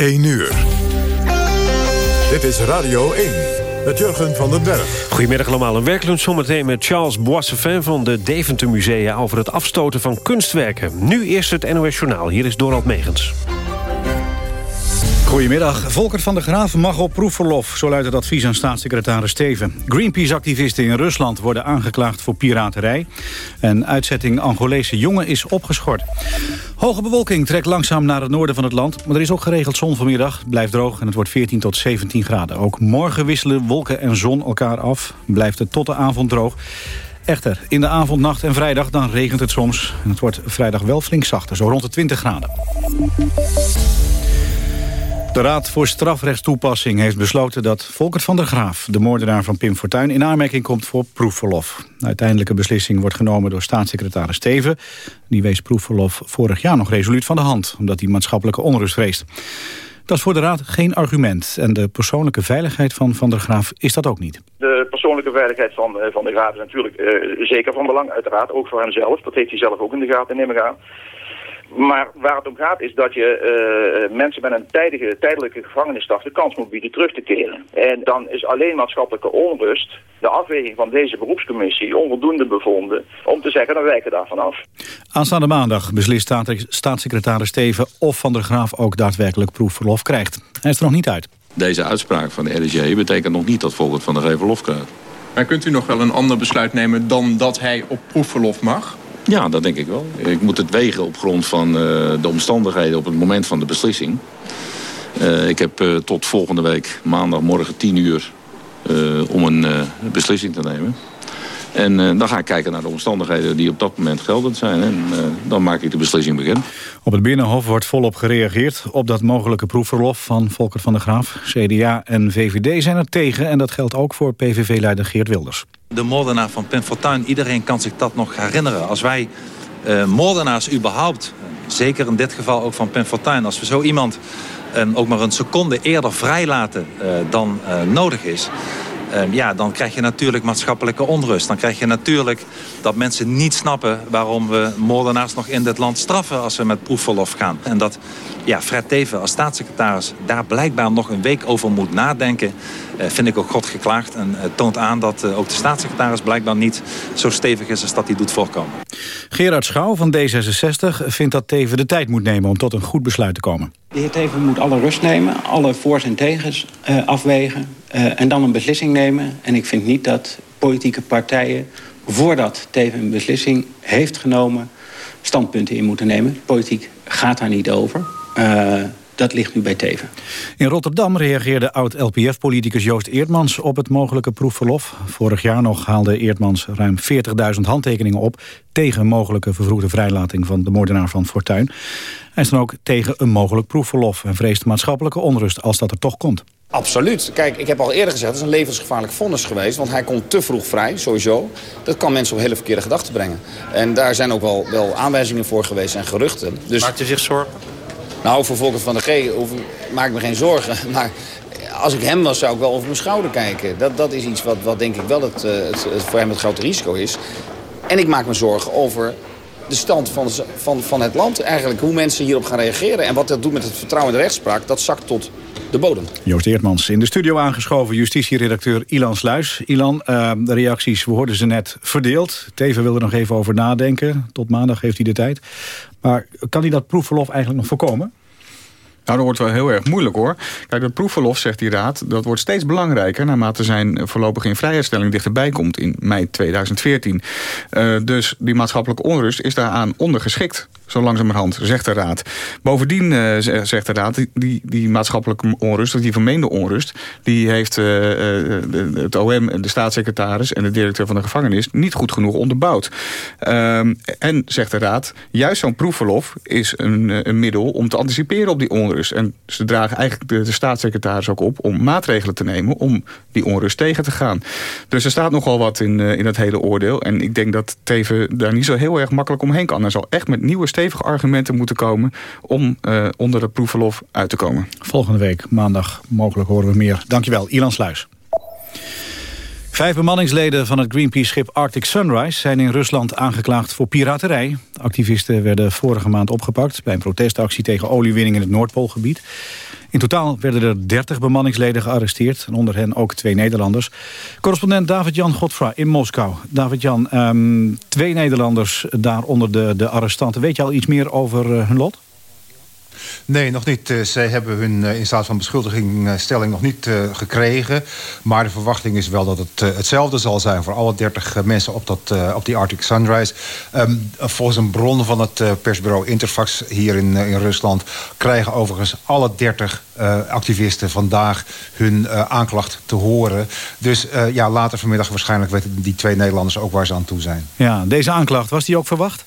1 uur. Dit is Radio 1 met Jurgen van den Berg. Goedemiddag allemaal. Een werklunch zometeen met Charles Boissefin van de Deventer Musea... over het afstoten van kunstwerken. Nu eerst het NOS Journaal. Hier is Dorald Megens. Goedemiddag. Volker van der Graaf mag op proefverlof, zo luidt het advies aan staatssecretaris Steven. Greenpeace-activisten in Rusland worden aangeklaagd voor piraterij. En uitzetting Angolese jongen is opgeschort. Hoge bewolking trekt langzaam naar het noorden van het land. Maar er is ook geregeld zon vanmiddag. Het blijft droog en het wordt 14 tot 17 graden. Ook morgen wisselen wolken en zon elkaar af. Blijft het tot de avond droog. Echter, in de avond, nacht en vrijdag dan regent het soms. En het wordt vrijdag wel flink zachter, zo rond de 20 graden. De Raad voor Strafrechtstoepassing heeft besloten dat Volkert van der Graaf... de moordenaar van Pim Fortuyn in aanmerking komt voor proefverlof. De uiteindelijke beslissing wordt genomen door staatssecretaris Steven. Die wees proefverlof vorig jaar nog resoluut van de hand... omdat hij maatschappelijke onrust vreest. Dat is voor de Raad geen argument. En de persoonlijke veiligheid van Van der Graaf is dat ook niet. De persoonlijke veiligheid van, eh, van de Graaf is natuurlijk uh, zeker van belang, uiteraard. Ook voor hemzelf. Dat heeft hij zelf ook in de gaten, neem ik aan. Maar waar het om gaat is dat je uh, mensen met een tijdige, tijdelijke gevangenisstraf de kans moet bieden terug te keren. En dan is alleen maatschappelijke onrust, de afweging van deze beroepscommissie, onvoldoende bevonden om te zeggen, dan wijken daarvan af. Aanstaande maandag beslist staatssecretaris Steven of Van der Graaf ook daadwerkelijk proefverlof krijgt. Hij is er nog niet uit. Deze uitspraak van de RDG betekent nog niet dat Volkert van der Graaf verlof krijgt. Maar kunt u nog wel een ander besluit nemen dan dat hij op proefverlof mag? Ja, dat denk ik wel. Ik moet het wegen op grond van uh, de omstandigheden op het moment van de beslissing. Uh, ik heb uh, tot volgende week maandagmorgen 10 uur om een beslissing te nemen. En dan ga ik kijken naar de omstandigheden die op dat moment geldend zijn. En dan maak ik de beslissing bekend. Op het Binnenhof wordt volop gereageerd op dat mogelijke proefverlof van Volker van der Graaf. CDA en VVD zijn er tegen en dat geldt ook voor PVV-leider Geert Wilders. De moordenaar van Pim Fortuyn, iedereen kan zich dat nog herinneren. Als wij uh, moordenaars überhaupt, zeker in dit geval ook van Pim Fortuyn... als we zo iemand uh, ook maar een seconde eerder vrijlaten uh, dan nodig is... Ja, dan krijg je natuurlijk maatschappelijke onrust. Dan krijg je natuurlijk dat mensen niet snappen... waarom we moordenaars nog in dit land straffen als ze met proefverlof gaan. En dat ja, Fred Teven als staatssecretaris daar blijkbaar nog een week over moet nadenken... Eh, vind ik ook God geklaagd. En uh, toont aan dat uh, ook de staatssecretaris blijkbaar niet zo stevig is als dat hij doet voorkomen. Gerard Schouw van D66 vindt dat Teven de tijd moet nemen om tot een goed besluit te komen. De heer Teven moet alle rust nemen, alle voor's en tegens afwegen en dan een beslissing nemen. En ik vind niet dat politieke partijen voordat Teven een beslissing heeft genomen standpunten in moeten nemen. Politiek gaat daar niet over. Uh, dat ligt nu bij Teven. In Rotterdam reageerde oud-LPF-politicus Joost Eertmans op het mogelijke proefverlof. Vorig jaar nog haalde Eertmans ruim 40.000 handtekeningen op... tegen een mogelijke vervroegde vrijlating van de moordenaar van Fortuin. Hij is dan ook tegen een mogelijk proefverlof... en vreest maatschappelijke onrust als dat er toch komt. Absoluut. Kijk, ik heb al eerder gezegd, het is een levensgevaarlijk vonnis geweest. Want hij komt te vroeg vrij, sowieso. Dat kan mensen op hele verkeerde gedachten brengen. En daar zijn ook wel, wel aanwijzingen voor geweest en geruchten. Dus... Maakt u zich zorgen? Nou, voor Volker van der G maak ik me geen zorgen. Maar als ik hem was, zou ik wel over mijn schouder kijken. Dat, dat is iets wat, wat denk ik wel het, het, het, voor hem het grote risico is. En ik maak me zorgen over de stand van, van, van het land. Eigenlijk hoe mensen hierop gaan reageren. En wat dat doet met het vertrouwen in de rechtspraak, dat zakt tot de bodem. Joost Eertmans in de studio aangeschoven, justitieredacteur Ilan Sluis. Ilan, uh, de reacties, we hoorden ze net verdeeld. Teven wil er nog even over nadenken. Tot maandag heeft hij de tijd. Maar kan hij dat proefverlof eigenlijk nog voorkomen? Nou, dat wordt wel heel erg moeilijk hoor. Kijk, dat proefverlof, zegt die raad, dat wordt steeds belangrijker... naarmate zijn voorlopige in vrijheidstelling dichterbij komt in mei 2014. Uh, dus die maatschappelijke onrust is daaraan ondergeschikt zo langzamerhand, zegt de Raad. Bovendien uh, zegt de Raad, die, die maatschappelijke onrust, die vermeende onrust... die heeft uh, het OM, de staatssecretaris en de directeur van de gevangenis... niet goed genoeg onderbouwd. Uh, en, zegt de Raad, juist zo'n proefverlof is een, een, middel om te anticiperen op die onrust. En ze dragen eigenlijk de, staatssecretaris ook op om maatregelen te nemen... om die onrust tegen te gaan. Dus er staat nogal wat in, in het hele oordeel. En ik denk dat Teven daar niet zo heel erg makkelijk omheen kan. Hij zal echt met nieuwe stevige argumenten moeten komen... om uh, onder de proefverlof uit te komen. Volgende week, maandag, mogelijk horen we meer. Dankjewel, Ilan Sluis. Vijf bemanningsleden van het Greenpeace-schip Arctic Sunrise... zijn in Rusland aangeklaagd voor piraterij. Activisten werden vorige maand opgepakt... bij een protestactie tegen oliewinning in het Noordpoolgebied. In totaal werden er 30 bemanningsleden gearresteerd. En onder hen ook twee Nederlanders. Correspondent David-Jan Godfra in Moskou. David-Jan, um, twee Nederlanders daar onder de, de arrestanten. Weet je al iets meer over uh, hun lot? Nee, nog niet. Uh, zij hebben hun uh, in staat van beschuldigingstelling nog niet gekregen. Maar de verwachting is wel dat het hetzelfde zal zijn... voor alle 30 mensen op, dat, op die Arctic Sunrise. Um, volgens een bron van het persbureau Interfax hier in, in Rusland... krijgen overigens alle 30 activisten vandaag hun aanklacht te horen. Dus ja, later vanmiddag waarschijnlijk weten die twee Nederlanders ook waar ze aan toe zijn. Ja, deze aanklacht, was die ook verwacht?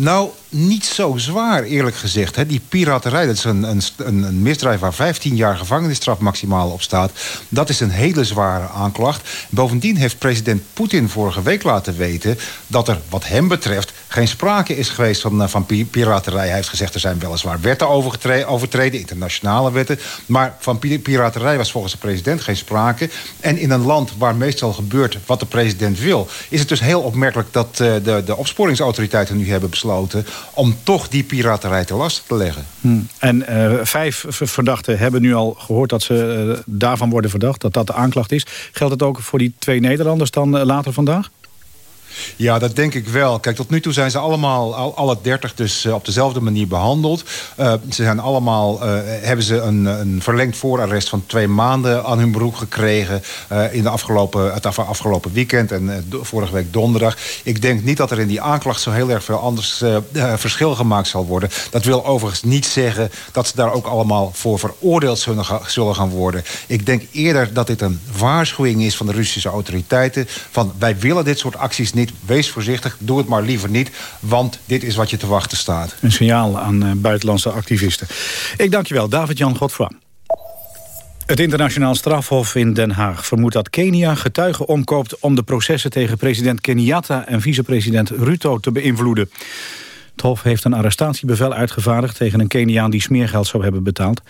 Nou, niet zo zwaar, eerlijk gezegd. Hè. Die piraterij, dat is een, een, een, misdrijf waar 15 jaar gevangenisstraf maximaal op staat. Dat is een hele zware aanklacht. Bovendien heeft president Poetin vorige week laten weten... dat er wat hem betreft geen sprake is geweest van, eh, van piraterij. Hij heeft gezegd er zijn weliswaar wetten overtreden, internationale wetten. Maar van piraterij was volgens de president geen sprake. En in een land waar meestal gebeurt wat de president wil... is het dus heel opmerkelijk dat uh, de, de opsporingsautoriteiten nu hebben besloten om toch die piraterij te last te leggen. Hmm. En uh, vijf verdachten hebben nu al gehoord dat ze daarvan worden verdacht... dat dat de aanklacht is. Geldt het ook voor die twee Nederlanders dan later vandaag? Ja, dat denk ik wel. Kijk, tot nu toe zijn ze allemaal, al, alle dertig dus uh, op dezelfde manier behandeld. Uh, ze zijn allemaal, uh, hebben ze een, een verlengd voorarrest van twee maanden aan hun broek gekregen. in de afgelopen, het afgelopen weekend en vorige week donderdag. Ik denk niet dat er in die aanklacht zo heel erg veel anders verschil gemaakt zal worden. Dat wil overigens niet zeggen dat ze daar ook allemaal voor veroordeeld zullen, zullen gaan worden. Ik denk eerder dat dit een waarschuwing is van de Russische autoriteiten. Van wij willen dit soort acties niet wees voorzichtig, doe het maar liever niet... want dit is wat je te wachten staat. Een signaal aan uh, buitenlandse activisten. Ik dank je wel, David-Jan Godfra. Het internationaal strafhof in Den Haag vermoedt dat Kenia getuigen omkoopt... om de processen tegen president Kenyatta en vicepresident Ruto te beïnvloeden. Het Hof heeft een arrestatiebevel uitgevaardigd tegen een Keniaan die smeergeld zou hebben betaald.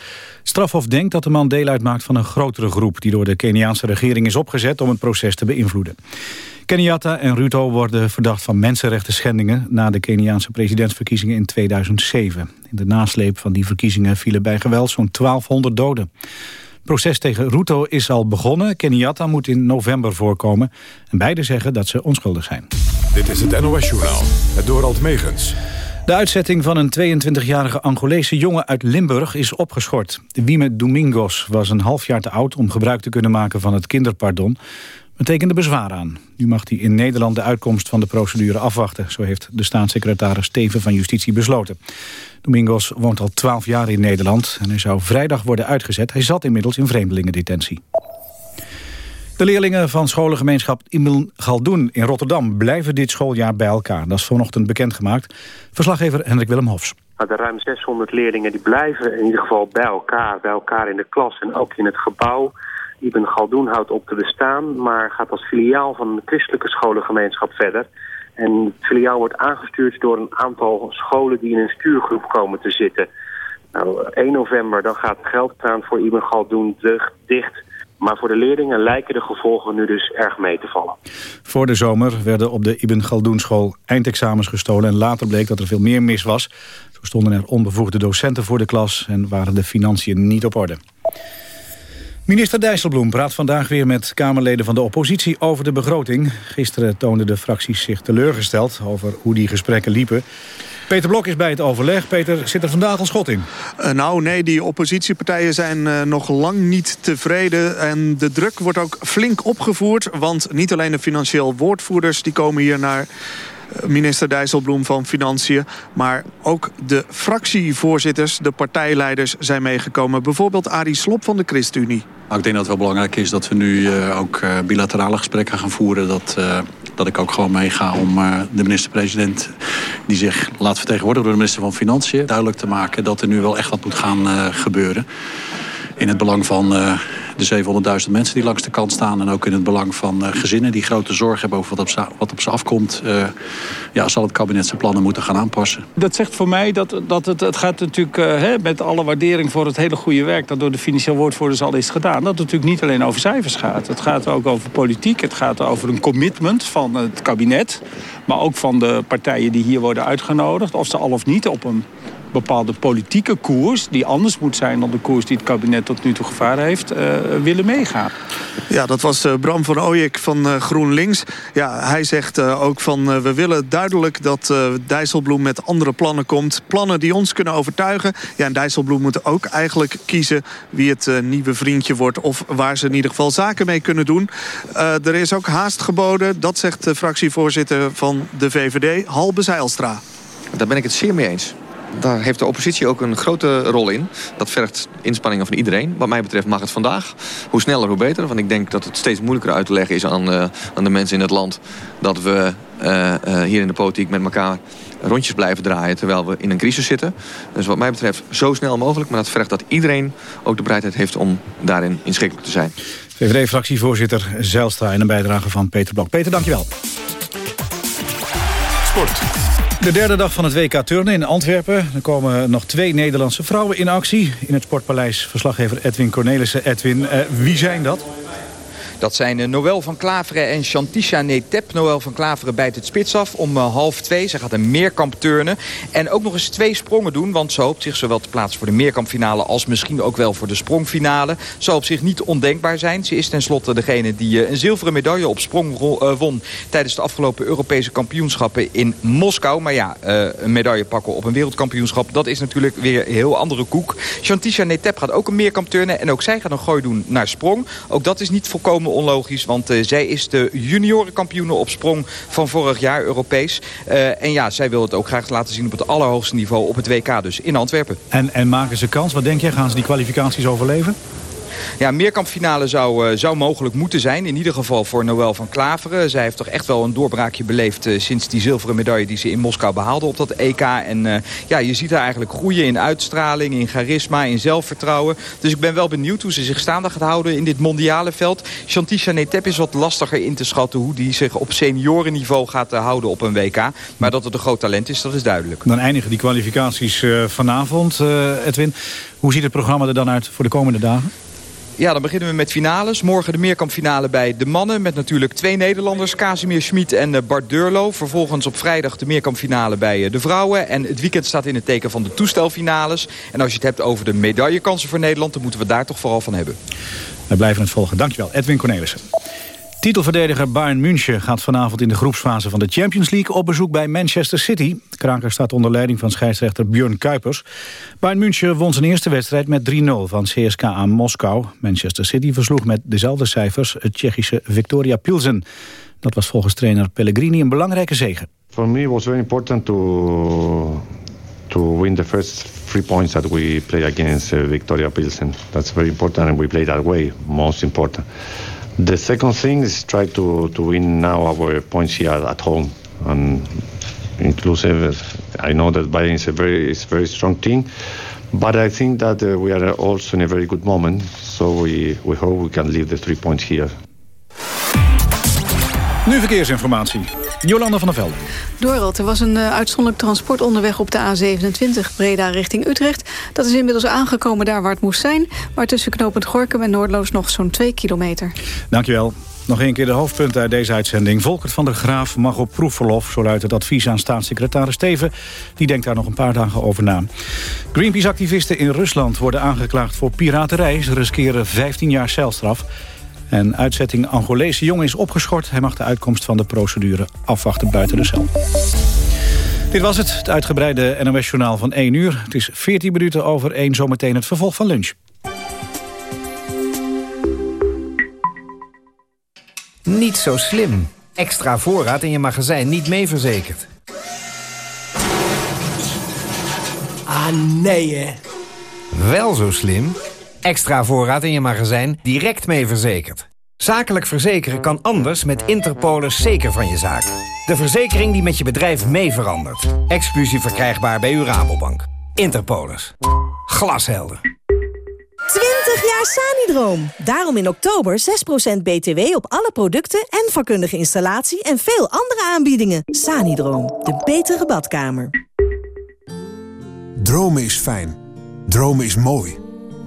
Strafhof denkt dat de man deel uitmaakt van een grotere groep... die door de Keniaanse regering is opgezet om het proces te beïnvloeden. Kenyatta en Ruto worden verdacht van mensenrechten schendingen... na de Keniaanse presidentsverkiezingen in 2007. In de nasleep van die verkiezingen vielen bij geweld zo'n 1200 doden. Het proces tegen Ruto is al begonnen. Kenyatta moet in november voorkomen. En beide zeggen dat ze onschuldig zijn. Dit is het NOS-journaal, het Dorald Megens. De uitzetting van een 22-jarige Angolese jongen uit Limburg is opgeschort. Wieme Domingos was een half jaar te oud om gebruik te kunnen maken van het kinderpardon tekende bezwaar aan. Nu mag hij in Nederland de uitkomst van de procedure afwachten. Zo heeft de staatssecretaris Steven van Justitie besloten. Domingos woont al 12 jaar in Nederland en hij zou vrijdag worden uitgezet. Hij zat inmiddels in vreemdelingendetentie. De leerlingen van scholengemeenschap Ibn Galdoen in Rotterdam... blijven dit schooljaar bij elkaar. Dat is vanochtend bekendgemaakt. Verslaggever Hendrik Willem Hofs. De ruim 600 leerlingen die blijven in ieder geval bij elkaar. Bij elkaar in de klas en ook in het gebouw. Ibn Galdoen houdt op te bestaan, maar gaat als filiaal van een christelijke scholengemeenschap verder. En het filiaal wordt aangestuurd door een aantal scholen die in een stuurgroep komen te zitten. Nou, 1 november dan gaat de geldkraan voor Ibn Galdoen dicht. Maar voor de leerlingen lijken de gevolgen nu dus erg mee te vallen. Voor de zomer werden op de Ibn Galdoen school eindexamens gestolen... en later bleek dat er veel meer mis was. Zo stonden er onbevoegde docenten voor de klas... en waren de financiën niet op orde. Minister Dijsselbloem praat vandaag weer met Kamerleden van de oppositie over de begroting. Gisteren toonden de fracties zich teleurgesteld over hoe die gesprekken liepen. Peter Blok is bij het overleg. Peter, zit er vandaag al schot in? Uh, nou, nee, die oppositiepartijen zijn uh, nog lang niet tevreden. En de druk wordt ook flink opgevoerd. Want niet alleen de financieel woordvoerders die komen hier naar minister Dijsselbloem van Financiën. Maar ook de fractievoorzitters, de partijleiders zijn meegekomen. Bijvoorbeeld Arie Slop van de ChristenUnie. Ik denk dat het wel belangrijk is dat we nu uh, ook uh, bilaterale gesprekken gaan voeren. Dat, uh, dat ik ook gewoon meega om de minister-president... die zich laat vertegenwoordigen door de minister van Financiën... duidelijk te maken dat er nu wel echt wat moet gaan gebeuren. In het belang van de 700.000 mensen die langs de kant staan... en ook in het belang van uh, gezinnen die grote zorg hebben over wat op, wat op ze afkomt... Uh, ja, zal het kabinet zijn plannen moeten gaan aanpassen. Dat zegt voor mij dat, dat het, het gaat natuurlijk uh, hè, met alle waardering voor het hele goede werk... dat door de financieel woordvoerders al is gedaan... dat het natuurlijk niet alleen over cijfers gaat. Het gaat ook over politiek, het gaat over een commitment van het kabinet... maar ook van de partijen die hier worden uitgenodigd... of ze al of niet op een bepaalde politieke koers... die anders moet zijn dan de koers die het kabinet tot nu toe gevaren heeft... Uh, willen meegaan. Ja, dat was uh, Bram van Ooyek van uh, GroenLinks. Ja, hij zegt ook van we willen duidelijk dat Dijsselbloem met andere plannen komt. Plannen die ons kunnen overtuigen. Ja, en Dijsselbloem moet ook eigenlijk kiezen wie het nieuwe vriendje wordt... of waar ze in ieder geval zaken mee kunnen doen. er is ook haast geboden, dat zegt de fractievoorzitter van de VVD, Halbe Zijlstra. Daar ben ik het zeer mee eens. Daar heeft de oppositie ook een grote rol in. Dat vergt inspanningen van iedereen. Wat mij betreft mag het vandaag. Hoe sneller, hoe beter. Want ik denk dat het steeds moeilijker uit te leggen is aan, uh, aan de mensen in het land... dat we uh, uh, hier in de politiek met elkaar rondjes blijven draaien... terwijl we in een crisis zitten. Dus wat mij betreft zo snel mogelijk. Maar dat vergt dat iedereen ook de bereidheid heeft om daarin inschikkelijk te zijn. VVD-fractievoorzitter Zijlstra in een bijdrage van Peter Blok. Peter, dankjewel. Sport. De derde dag van het WK Turnen in Antwerpen. Er komen nog twee Nederlandse vrouwen in actie. In het Sportpaleis verslaggever Edwin Cornelissen. Edwin, uh, wie zijn dat? Dat zijn eh, Noël van Klaveren en Chantisha Netep. Noël van Klaveren bijt het spits af om eh, half twee. Ze gaat een meerkamp turnen. En ook nog eens twee sprongen doen. Want ze hoopt zich zowel te plaatsen voor de meerkampfinale... als misschien ook wel voor de sprongfinale. Zou op zich niet ondenkbaar zijn. Ze is tenslotte degene die eh, een zilveren medaille op sprong won... tijdens de afgelopen Europese kampioenschappen in Moskou. Maar ja, een medaille pakken op een wereldkampioenschap... dat is natuurlijk weer een heel andere koek. Chantisha Netep gaat ook een meerkamp turnen. En ook zij gaat een gooi doen naar sprong. Ook dat is niet volkomen onlogisch. Want uh, zij is de juniorenkampioene op sprong van vorig jaar Europees. Uh, en ja, zij wil het ook graag laten zien op het allerhoogste niveau op het WK dus in Antwerpen. En, en maken ze kans? Wat denk jij? Gaan ze die kwalificaties overleven? Ja, meerkampfinale zou, uh, zou mogelijk moeten zijn. In ieder geval voor Noël van Klaveren. Zij heeft toch echt wel een doorbraakje beleefd... Uh, sinds die zilveren medaille die ze in Moskou behaalde op dat EK. En uh, ja, je ziet haar eigenlijk groeien in uitstraling, in charisma, in zelfvertrouwen. Dus ik ben wel benieuwd hoe ze zich staande gaat houden in dit mondiale veld. Chantisha Netep is wat lastiger in te schatten... hoe die zich op seniorenniveau gaat houden op een WK. Maar dat het een groot talent is, dat is duidelijk. Dan eindigen die kwalificaties vanavond, Edwin. Hoe ziet het programma er dan uit voor de komende dagen? Ja, dan beginnen we met finales. Morgen de meerkampfinale bij de mannen. Met natuurlijk twee Nederlanders, Casimir Schmid en eh, Bart Deurlo. Vervolgens op vrijdag de meerkampfinale bij eh, de vrouwen. En het weekend staat in het teken van de toestelfinales. En als je het hebt over de medaillekansen voor Nederland... dan moeten we daar toch vooral van hebben. We blijven het volgen. Dankjewel, Edwin Cornelissen. Titelverdediger Bayern München gaat vanavond in de groepsfase van de Champions League op bezoek bij Manchester City. De kraker staat onder leiding van scheidsrechter Björn Kuipers. Bayern München won zijn eerste wedstrijd met 3-0 van CSK aan Moskou. Manchester City versloeg met dezelfde cijfers het Tsjechische Victoria Pilsen. Dat was volgens trainer Pellegrini een belangrijke zege. For me was very important to to win the first three points that we play against uh, Victoria Pilsen. That's very important and we play that way, most important. The second thing is try to, to win now our points here at home. And inclusive, I know that Bayern is a very, is a very strong team, but I think that uh, we are also in a very good moment. So we, we hope we can leave the three points here. Nu verkeersinformatie. Jolanda van der Velde. Dorald, er was een uh, uitzonderlijk transport onderweg op de A27 Breda richting Utrecht. Dat is inmiddels aangekomen daar waar het moest zijn. Maar tussen knooppunt Gorkum en Noordloos nog zo'n 2 kilometer. Dankjewel. Nog een keer de hoofdpunten uit deze uitzending. Volkert van der Graaf mag op proefverlof, zo luidt het advies aan staatssecretaris Steven. Die denkt daar nog een paar dagen over na. Greenpeace-activisten in Rusland worden aangeklaagd voor piraterij. Ze riskeren 15 jaar celstraf. En uitzetting Angolese jongen is opgeschort. Hij mag de uitkomst van de procedure afwachten buiten de cel. Dit was het, het uitgebreide NOS-journaal van 1 uur. Het is 14 minuten over 1, zometeen het vervolg van lunch. Niet zo slim. Extra voorraad in je magazijn niet mee verzekerd. Ah, nee hè. Wel zo slim. Extra voorraad in je magazijn direct mee verzekerd. Zakelijk verzekeren kan anders met Interpolis zeker van je zaak. De verzekering die met je bedrijf mee verandert. Exclusief verkrijgbaar bij uw Rabobank. Interpolis. Glashelder. 20 jaar Sanidroom. Daarom in oktober 6% BTW op alle producten en vakkundige installatie en veel andere aanbiedingen. Sanidroom, de betere badkamer. Dromen is fijn. Dromen is mooi.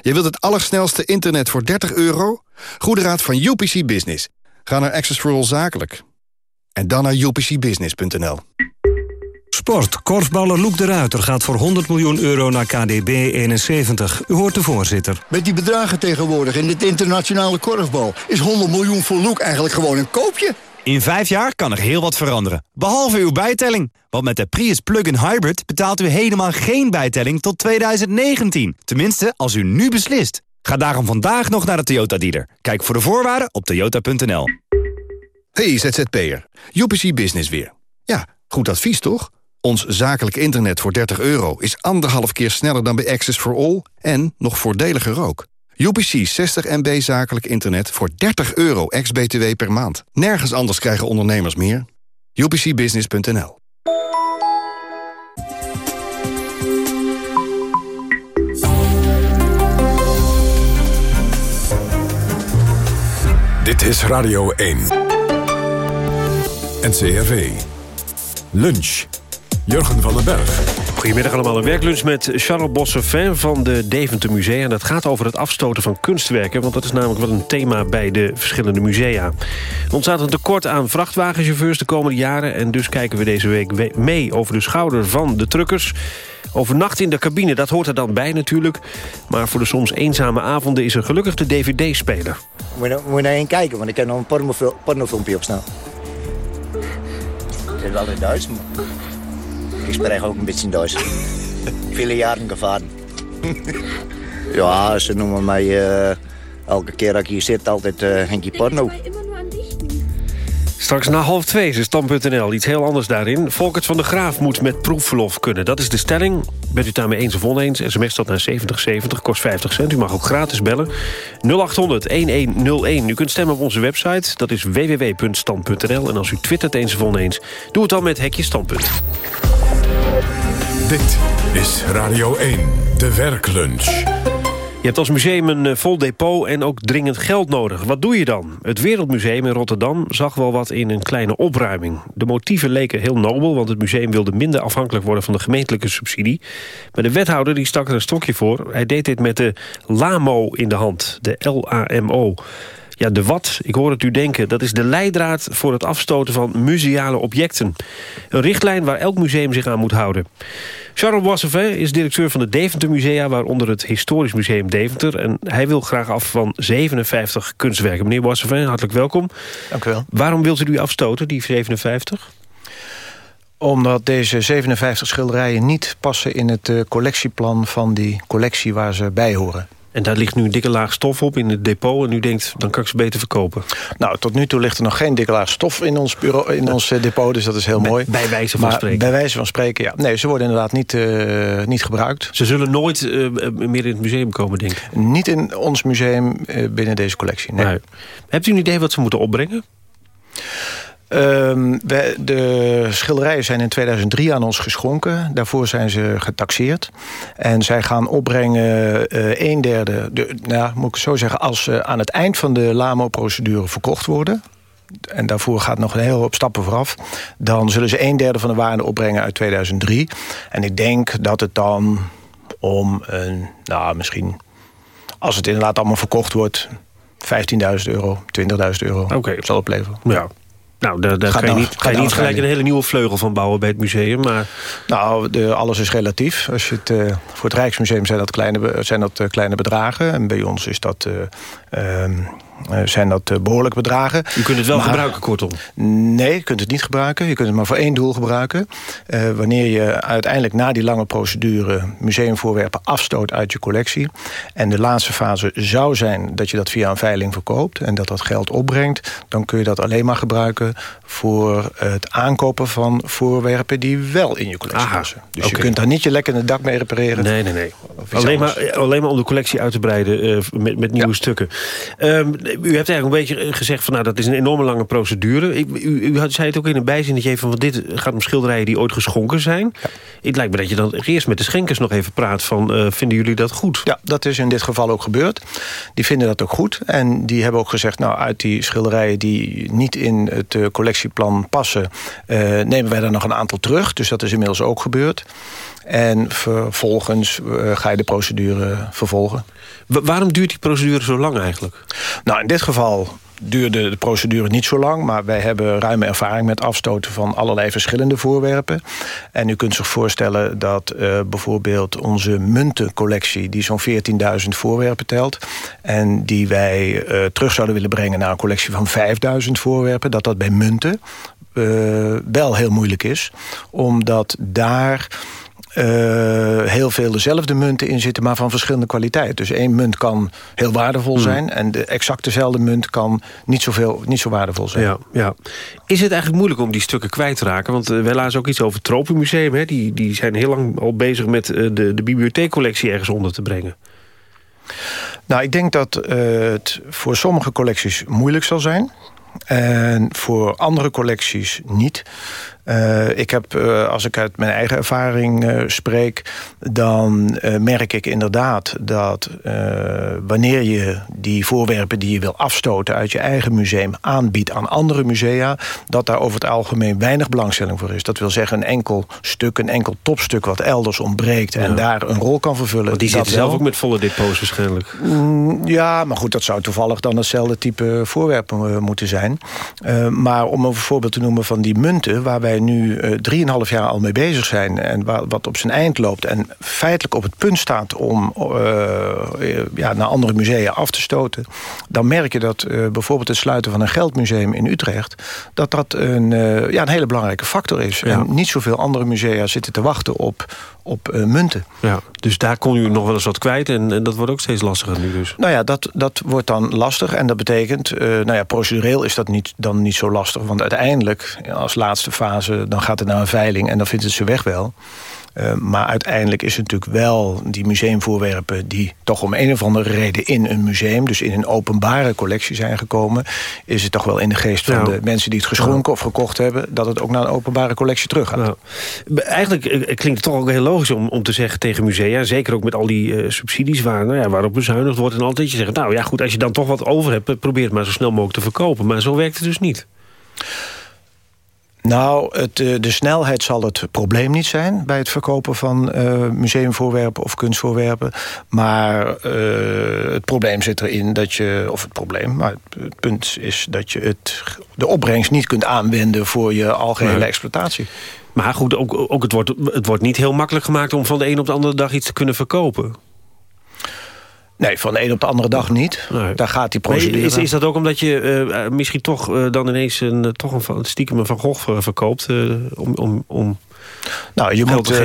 je wilt het allersnelste internet voor 30 euro? Goede raad van UPC Business. Ga naar Access for All Zakelijk. En dan naar upcbusiness.nl. Sport. Korfballer Loek de Ruiter gaat voor 100 miljoen euro naar KDB 71. U hoort de voorzitter. Met die bedragen tegenwoordig in dit internationale korfbal... is 100 miljoen voor Loek eigenlijk gewoon een koopje. In vijf jaar kan er heel wat veranderen. Behalve uw bijtelling. Want met de Prius Plug-in Hybrid betaalt u helemaal geen bijtelling tot 2019. Tenminste, als u nu beslist. Ga daarom vandaag nog naar de Toyota dealer. Kijk voor de voorwaarden op toyota.nl. Hey ZZP'er, UPC Business weer. Ja, goed advies toch? Ons zakelijk internet voor 30 euro is anderhalf keer sneller dan bij Access for All... en nog voordeliger ook. UPC 60 MB zakelijk internet voor 30 euro ex-BTW per maand. Nergens anders krijgen ondernemers meer. UPCbusiness.nl Dit is Radio 1. NCRV. Lunch. Jurgen van den Berg. Goedemiddag allemaal. Een werklunch met Charles Bossevin van de Deventer Musea. En dat gaat over het afstoten van kunstwerken. Want dat is namelijk wel een thema bij de verschillende musea. Er ontstaat een tekort aan vrachtwagenchauffeurs de komende jaren. En dus kijken we deze week mee over de schouder van de truckers. Overnacht in de cabine, dat hoort er dan bij natuurlijk. Maar voor de soms eenzame avonden is er gelukkig de DVD-speler. Moet je, moet je naar één kijken, want ik heb nog een pornofil pornofilmpje op staan. Het is wel in Duits, maar... Ik spreek ook een beetje Duits. Vele jaren gevaren. ja, ze noemen mij uh, elke keer dat ik hier zit altijd uh, Henkie Porno. Straks na half twee is stand.nl. Iets heel anders daarin. Volkert van der Graaf moet met proefverlof kunnen. Dat is de stelling. Bent u het daarmee eens of oneens? SMS dat naar 7070, kost 50 cent. U mag ook gratis bellen. 0800-1101. U kunt stemmen op onze website. Dat is www.stand.nl. En als u twittert eens of oneens, doe het dan met Hekje Standpunt. Dit is Radio 1, de werklunch. Je hebt als museum een eh, vol depot en ook dringend geld nodig. Wat doe je dan? Het Wereldmuseum in Rotterdam zag wel wat in een kleine opruiming. De motieven leken heel nobel, want het museum wilde minder afhankelijk worden van de gemeentelijke subsidie. Maar de wethouder die stak er een stokje voor. Hij deed dit met de LAMO in de hand, de L-A-M-O. Ja, de wat, ik hoor het u denken, dat is de leidraad voor het afstoten van museale objecten. Een richtlijn waar elk museum zich aan moet houden. Charles Boissevin is directeur van de Deventer Musea... waaronder het Historisch Museum Deventer. En hij wil graag af van 57 kunstwerken. Meneer Boissevin, hartelijk welkom. Dank u wel. Waarom wilt u die afstoten, die 57? Omdat deze 57 schilderijen niet passen in het uh, collectieplan van die collectie waar ze bij horen. En daar ligt nu een dikke laag stof op in het depot... en u denkt, dan kan ik ze beter verkopen. Nou, tot nu toe ligt er nog geen dikke laag stof in ons, bureau, in ons eh, depot... dus dat is heel mooi. Bij wijze van maar spreken? Bij wijze van spreken, ja. Nee, ze worden inderdaad niet, uh, niet gebruikt. Ze zullen nooit uh, meer in het museum komen, denk ik? Niet in ons museum binnen deze collectie, nee. nee. Hebt u een idee wat ze moeten opbrengen? Um, we, de schilderijen zijn in 2003 aan ons geschonken. Daarvoor zijn ze getaxeerd. En zij gaan opbrengen uh, een derde... De, nou, moet ik zo zeggen, als ze aan het eind van de LAMO-procedure verkocht worden... en daarvoor gaat nog een heel hoop stappen vooraf... dan zullen ze een derde van de waarde opbrengen uit 2003. En ik denk dat het dan om een... nou, misschien... als het inderdaad allemaal verkocht wordt... 15.000 euro, 20.000 euro okay. zal opleveren. Ja. Nou, daar, daar ga je niet, ga je niet gelijk een hele nieuwe vleugel van bouwen bij het museum. Maar... Nou, de, alles is relatief. Als je het, uh, voor het Rijksmuseum zijn dat kleine, zijn dat, uh, kleine bedragen. En bij ons is dat, uh, zijn dat behoorlijke bedragen. U kunt het wel maar, gebruiken, kortom? Nee, je kunt het niet gebruiken. Je kunt het maar voor één doel gebruiken. wanneer je uiteindelijk na die lange procedure... museumvoorwerpen afstoot uit je collectie... en de laatste fase zou zijn dat je dat via een veiling verkoopt... en dat dat geld opbrengt... dan kun je dat alleen maar gebruiken voor het aankopen van voorwerpen die wel in je collectie Aha, passen. Dus okay. je kunt daar niet je lekkende dak mee repareren. Nee, nee, nee. Alleen maar, alleen maar om de collectie uit te breiden uh, met, met nieuwe ja. stukken. Ehm, u hebt eigenlijk een beetje gezegd van nou dat is een enorme lange procedure. U, u, u zei het ook in een bijzinnetje van want dit gaat om schilderijen die ooit geschonken zijn. Het lijkt me dat je dan eerst met de schenkers nog even praat van uh, vinden jullie dat goed? Ja, dat is in dit geval ook gebeurd. Die vinden dat ook goed en die hebben ook gezegd nou uit die schilderijen die niet in het uh, collectieplan passen uh, nemen wij er nog een aantal terug. Dus dat is inmiddels ook gebeurd. En vervolgens uh, ga je de procedure vervolgen. Waarom duurt die procedure zo lang eigenlijk? Nou, in dit geval duurde de procedure niet zo lang... maar wij hebben ruime ervaring met afstoten van allerlei verschillende voorwerpen. En u kunt zich voorstellen dat uh, bijvoorbeeld onze muntencollectie... die zo'n 14.000 voorwerpen telt... en die wij uh, terug zouden willen brengen naar een collectie van 5.000 voorwerpen... dat dat bij munten uh, wel heel moeilijk is. Omdat daar uh, heel veel dezelfde munten in zitten, maar van verschillende kwaliteit. Dus één munt kan heel waardevol zijn... Mm. en de exact dezelfde munt kan niet, zoveel, niet zo waardevol zijn. Ja, ja. Is het eigenlijk moeilijk om die stukken kwijt te raken? Want uh, wij ook iets over het Tropenmuseum. Hè? Die, die zijn heel lang al bezig met uh, de, de bibliotheekcollectie ergens onder te brengen. Nou, ik denk dat het voor sommige collecties moeilijk zal zijn... En voor andere collecties niet. Uh, ik heb, uh, als ik uit mijn eigen ervaring uh, spreek... dan merk ik inderdaad dat wanneer je die voorwerpen... die je wil afstoten uit je eigen museum aanbiedt aan andere musea... dat daar over het algemeen weinig belangstelling voor is. Dat wil zeggen een enkel stuk, een enkel topstuk wat elders ontbreekt... Ja. en daar een rol kan vervullen. Want die zit zelf ook met volle depots waarschijnlijk. Mm, ja, maar goed, dat zou toevallig dan hetzelfde type voorwerpen moeten zijn. maar om een voorbeeld te noemen van die munten... waar wij nu drieënhalf jaar al mee bezig zijn... en wat op zijn eind loopt en feitelijk op het punt staat... om uh, ja, naar andere musea af te stoten... dan merk je dat uh, bijvoorbeeld het sluiten van een geldmuseum in Utrecht... dat dat een, uh, ja, een hele belangrijke factor is. Ja. En niet zoveel andere musea zitten te wachten op, op munten. Ja, dus daar kon u nog wel eens wat kwijt en, en, dat wordt ook steeds lastiger nu dus. Nou ja, dat, dat wordt dan lastig en dat betekent... nou ja, procedureel is dat niet, dan niet zo lastig... want uiteindelijk, als laatste fase... dan gaat het naar een veiling en dan vindt het zijn weg wel. Uh, maar uiteindelijk is het natuurlijk wel die museumvoorwerpen... die toch om een of andere reden in een museum... dus in een openbare collectie zijn gekomen... is het toch wel in de geest van nou, de mensen die het geschonken of gekocht hebben... dat het ook naar een openbare collectie terug gaat. Nou, eigenlijk klinkt het toch ook heel logisch om, om te zeggen tegen musea... zeker ook met al die uh, subsidies waar, nou ja, waarop bezuinigd wordt... en altijd je zegt, nou ja goed, als je dan toch wat over hebt... probeer het maar zo snel mogelijk te verkopen. Maar zo werkt het dus niet. Nou, het, de snelheid zal het probleem niet zijn... bij het verkopen van uh, museumvoorwerpen of kunstvoorwerpen. Maar uh, het probleem zit erin dat je... of het probleem, maar het punt is dat je het, de opbrengst niet kunt aanwenden... voor je algehele nee. exploitatie. Maar goed, ook, ook het, wordt, het wordt niet heel makkelijk gemaakt... om van de een op de andere dag iets te kunnen verkopen. Nee, van de een op de andere dag niet. Nee. Daar gaat die procedure... Is, is dat ook omdat je uh, misschien toch uh, dan ineens een, uh, toch een stiekem een Van Gogh verkoopt... om, om, om nou, je moet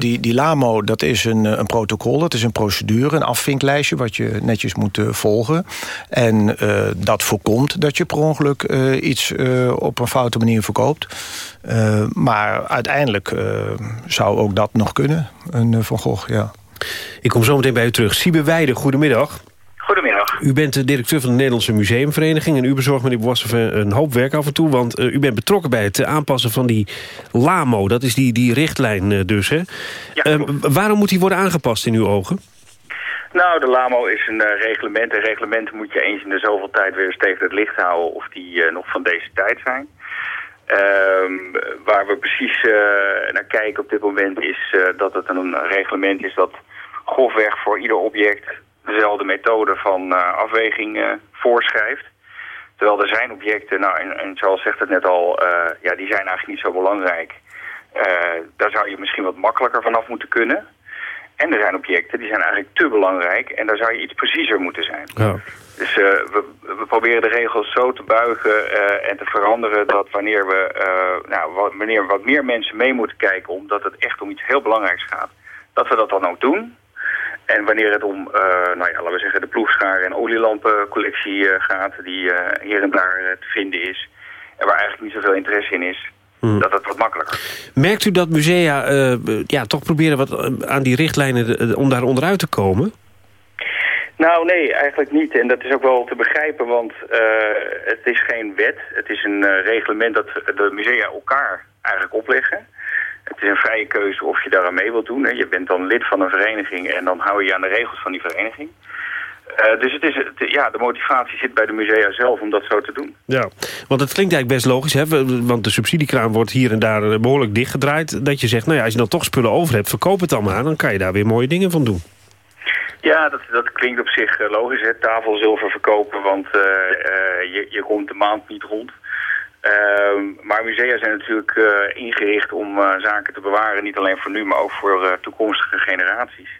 die, die LAMO, dat is een, een protocol, dat is een procedure, een afvinklijstje wat je netjes moet volgen. En dat voorkomt dat je per ongeluk iets op een foute manier verkoopt. maar uiteindelijk zou ook dat nog kunnen, een Van Gogh, ja. Ik kom zo meteen bij u terug. Siebe Weide, goedemiddag. Goedemiddag. U bent de directeur van de Nederlandse Museumvereniging... en u bezorgt, meneer Boisseven, een hoop werk af en toe... want uh, u bent betrokken bij het aanpassen van die LAMO. Dat is die, die richtlijn uh, dus, hè? Ja, uh, waarom moet die worden aangepast in uw ogen? Nou, de LAMO is een reglement. En reglementen moet je eens in de zoveel tijd weer eens tegen het licht houden... of die nog van deze tijd zijn. Um, waar we precies uh, naar kijken op dit moment is uh, dat het een reglement is dat grofweg voor ieder object dezelfde methode van uh, afweging voorschrijft. Terwijl er zijn objecten, nou, en, zoals zegt het net al, ja, die zijn eigenlijk niet zo belangrijk. daar zou je misschien wat makkelijker vanaf moeten kunnen. En er zijn objecten die zijn eigenlijk te belangrijk en daar zou je iets preciezer moeten zijn. Ja. Dus uh, we, we, proberen de regels zo te buigen uh, en te veranderen dat wanneer we uh, nou, wat, wanneer wat meer mensen mee moeten kijken omdat het echt om iets heel belangrijks gaat, dat we dat dan ook doen. En wanneer het om, nou ja, laten we zeggen, de ploegschaar- en olielampencollectie gaat, die hier en daar te vinden is, en waar eigenlijk niet zoveel interesse in is, Hmm. Dat het wat makkelijker. Merkt u dat musea ja, toch proberen wat aan die richtlijnen om daar onderuit te komen? Nou, nee, eigenlijk niet. En dat is ook wel te begrijpen, want uh, het is geen wet. Het is een uh, reglement dat de musea elkaar eigenlijk opleggen. Het is een vrije keuze of je daar aan mee wilt doen. Hè. Je bent dan lid van een vereniging en dan hou je je aan de regels van die vereniging. Uh, dus het is, ja, de motivatie zit bij de musea zelf om dat zo te doen. Ja, want het klinkt eigenlijk best logisch. Hè? Want de subsidiekraan wordt hier en daar behoorlijk dichtgedraaid. Dat je zegt, nou ja, als je dan toch spullen over hebt, verkoop het dan maar. Dan kan je daar weer mooie dingen van doen. Ja, dat, dat klinkt op zich uh, logisch, hè? tafelzilver verkopen, want uh, uh, je, je komt de maand niet rond. Ehm, maar musea zijn natuurlijk ingericht om zaken te bewaren, niet alleen voor nu, maar ook voor toekomstige generaties.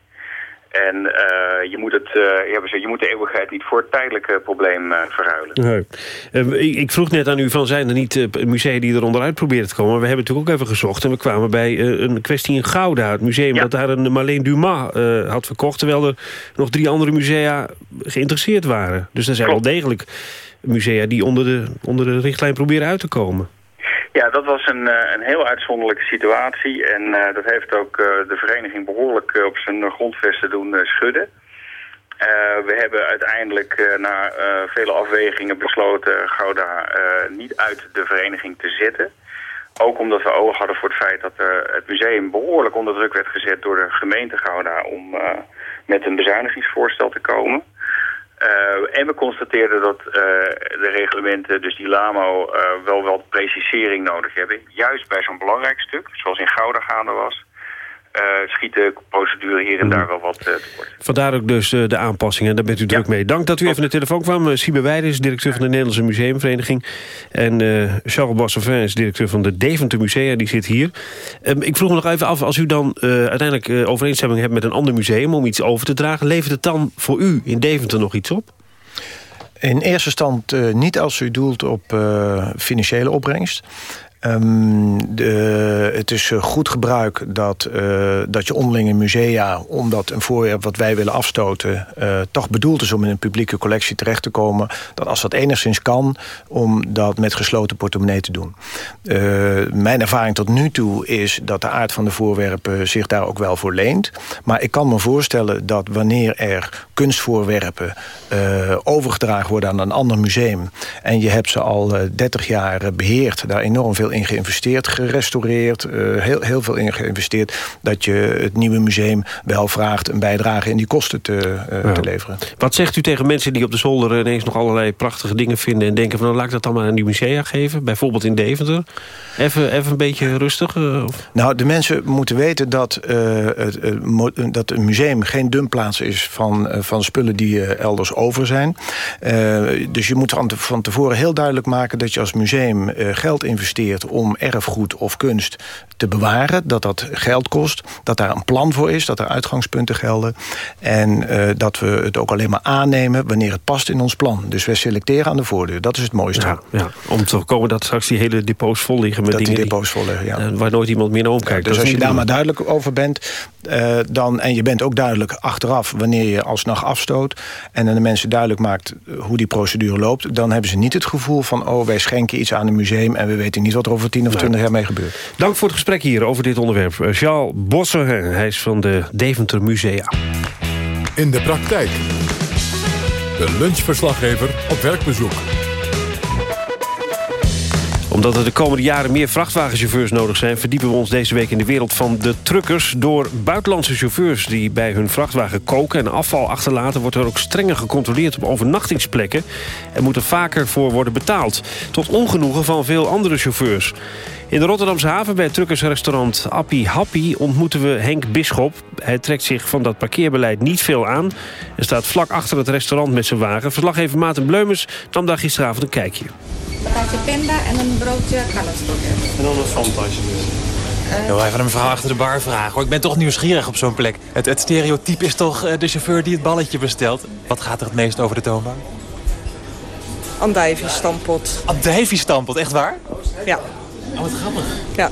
En uh, je, moet het, uh, ja, je moet de eeuwigheid niet voor het tijdelijke probleem uh, verruilen. Nee. ik vroeg net aan u van zijn er niet musea die er onderuit proberen te komen. Maar we hebben natuurlijk ook even gezocht. En we kwamen bij een kwestie in Gouda. Het museum ja. dat daar een Marleen Dumas had verkocht. Terwijl er nog drie andere musea geïnteresseerd waren. Dus er zijn wel degelijk musea die onder de, onder de richtlijn proberen uit te komen. Ja, dat was een, een heel uitzonderlijke situatie. En uh, dat heeft ook uh, de vereniging behoorlijk op zijn grondvesten doen schudden. we hebben uiteindelijk na vele afwegingen besloten Gouda niet uit de vereniging te zetten. Ook omdat we oog hadden voor het feit dat het museum behoorlijk onder druk werd gezet door de gemeente Gouda om met een bezuinigingsvoorstel te komen. En we constateerden dat uh, de reglementen, dus die LAMO, uh, wel wat precisering nodig hebben. Juist bij zo'n belangrijk stuk, zoals in Gouda gaande was, schiet de procedure hier en daar wel wat tekort. Vandaar ook dus de aanpassingen, daar bent u druk mee. Dank dat u even naar de telefoon kwam. Siebe Weijden is directeur van de Nederlandse Museumvereniging. En Charles Boissevin is directeur van de Deventer Musea, die zit hier. Um, ik vroeg me nog even af, als u dan uiteindelijk overeenstemming hebt met een ander museum... om iets over te dragen, levert het dan voor u in Deventer nog iets op? In eerste stand uh, niet als u doelt op uh, financiële opbrengst. Um, de, het is goed gebruik dat, uh, dat je onderling in musea... omdat een voorwerp wat wij willen afstoten... Uh, toch bedoeld is om in een publieke collectie terecht te komen... dat als dat enigszins kan, om dat met gesloten portemonnee te doen. Mijn ervaring tot nu toe is dat de aard van de voorwerpen... zich daar ook wel voor leent. Maar ik kan me voorstellen dat wanneer er kunstvoorwerpen... overgedragen worden aan een ander museum... en je hebt ze al 30 jaar beheerd, daar enorm veel in geïnvesteerd, gerestaureerd, uh, heel, heel veel in geïnvesteerd... dat je het nieuwe museum wel vraagt een bijdrage in die kosten te, uh, ja. te leveren. Wat zegt u tegen mensen die op de zolder ineens nog allerlei prachtige dingen vinden... en denken van nou, laat ik dat dan maar aan die musea geven, bijvoorbeeld in Deventer? Even, even een beetje rustig? Uh, of? Nou, de mensen moeten weten dat, het, dat een museum geen dumpplaats is... van, van spullen die elders over zijn. dus je moet van, van tevoren heel duidelijk maken dat je als museum geld investeert om erfgoed of kunst te bewaren. Dat dat geld kost. Dat daar een plan voor is. Dat er uitgangspunten gelden. En uh, dat we het ook alleen maar aannemen wanneer het past in ons plan. Dus we selecteren aan de voordeur. Dat is het mooiste. Ja, ja. Om te voorkomen dat straks die hele depots vol liggen met dat dingen die depots vol liggen, ja. Uh, waar nooit iemand meer naar omkijkt. Ja, dus als je daar maar duidelijk over bent... Uh, dan, en je bent ook duidelijk achteraf wanneer je alsnog afstoot... en aan de mensen duidelijk maakt hoe die procedure loopt... dan hebben ze niet het gevoel van... oh, wij schenken iets aan een museum... en we weten niet wat er over 10 of 20 jaar mee gebeurt. Dank voor het gesprek hier over dit onderwerp. Charles Bosse, hij is van de Deventer Musea. In de praktijk. De lunchverslaggever op werkbezoek omdat er de komende jaren meer vrachtwagenchauffeurs nodig zijn... verdiepen we ons deze week in de wereld van de truckers. Door buitenlandse chauffeurs die bij hun vrachtwagen koken en afval achterlaten... wordt er ook strenger gecontroleerd op overnachtingsplekken... en moet er vaker voor worden betaald. Tot ongenoegen van veel andere chauffeurs. In de Rotterdamse haven bij het truckersrestaurant Appie Happy ontmoeten we Henk Bisschop. Hij trekt zich van dat parkeerbeleid niet veel aan... en staat vlak achter het restaurant met zijn wagen. Verslaggever Maarten Bleumers nam daar gisteravond een kijkje. Een patatje penda en een broodje kalfstrokken. En dan een fantasje uh, Heel even een mevrouw achter de bar vragen. Hoor. Ik ben toch nieuwsgierig op zo'n plek. Het, het stereotype is toch uh, de chauffeur die het balletje bestelt. Wat gaat er het meest over de toonbank? Andijvie-stampot. Andijvie-stampot, echt waar? Ja. Oh, wat grappig. Ja.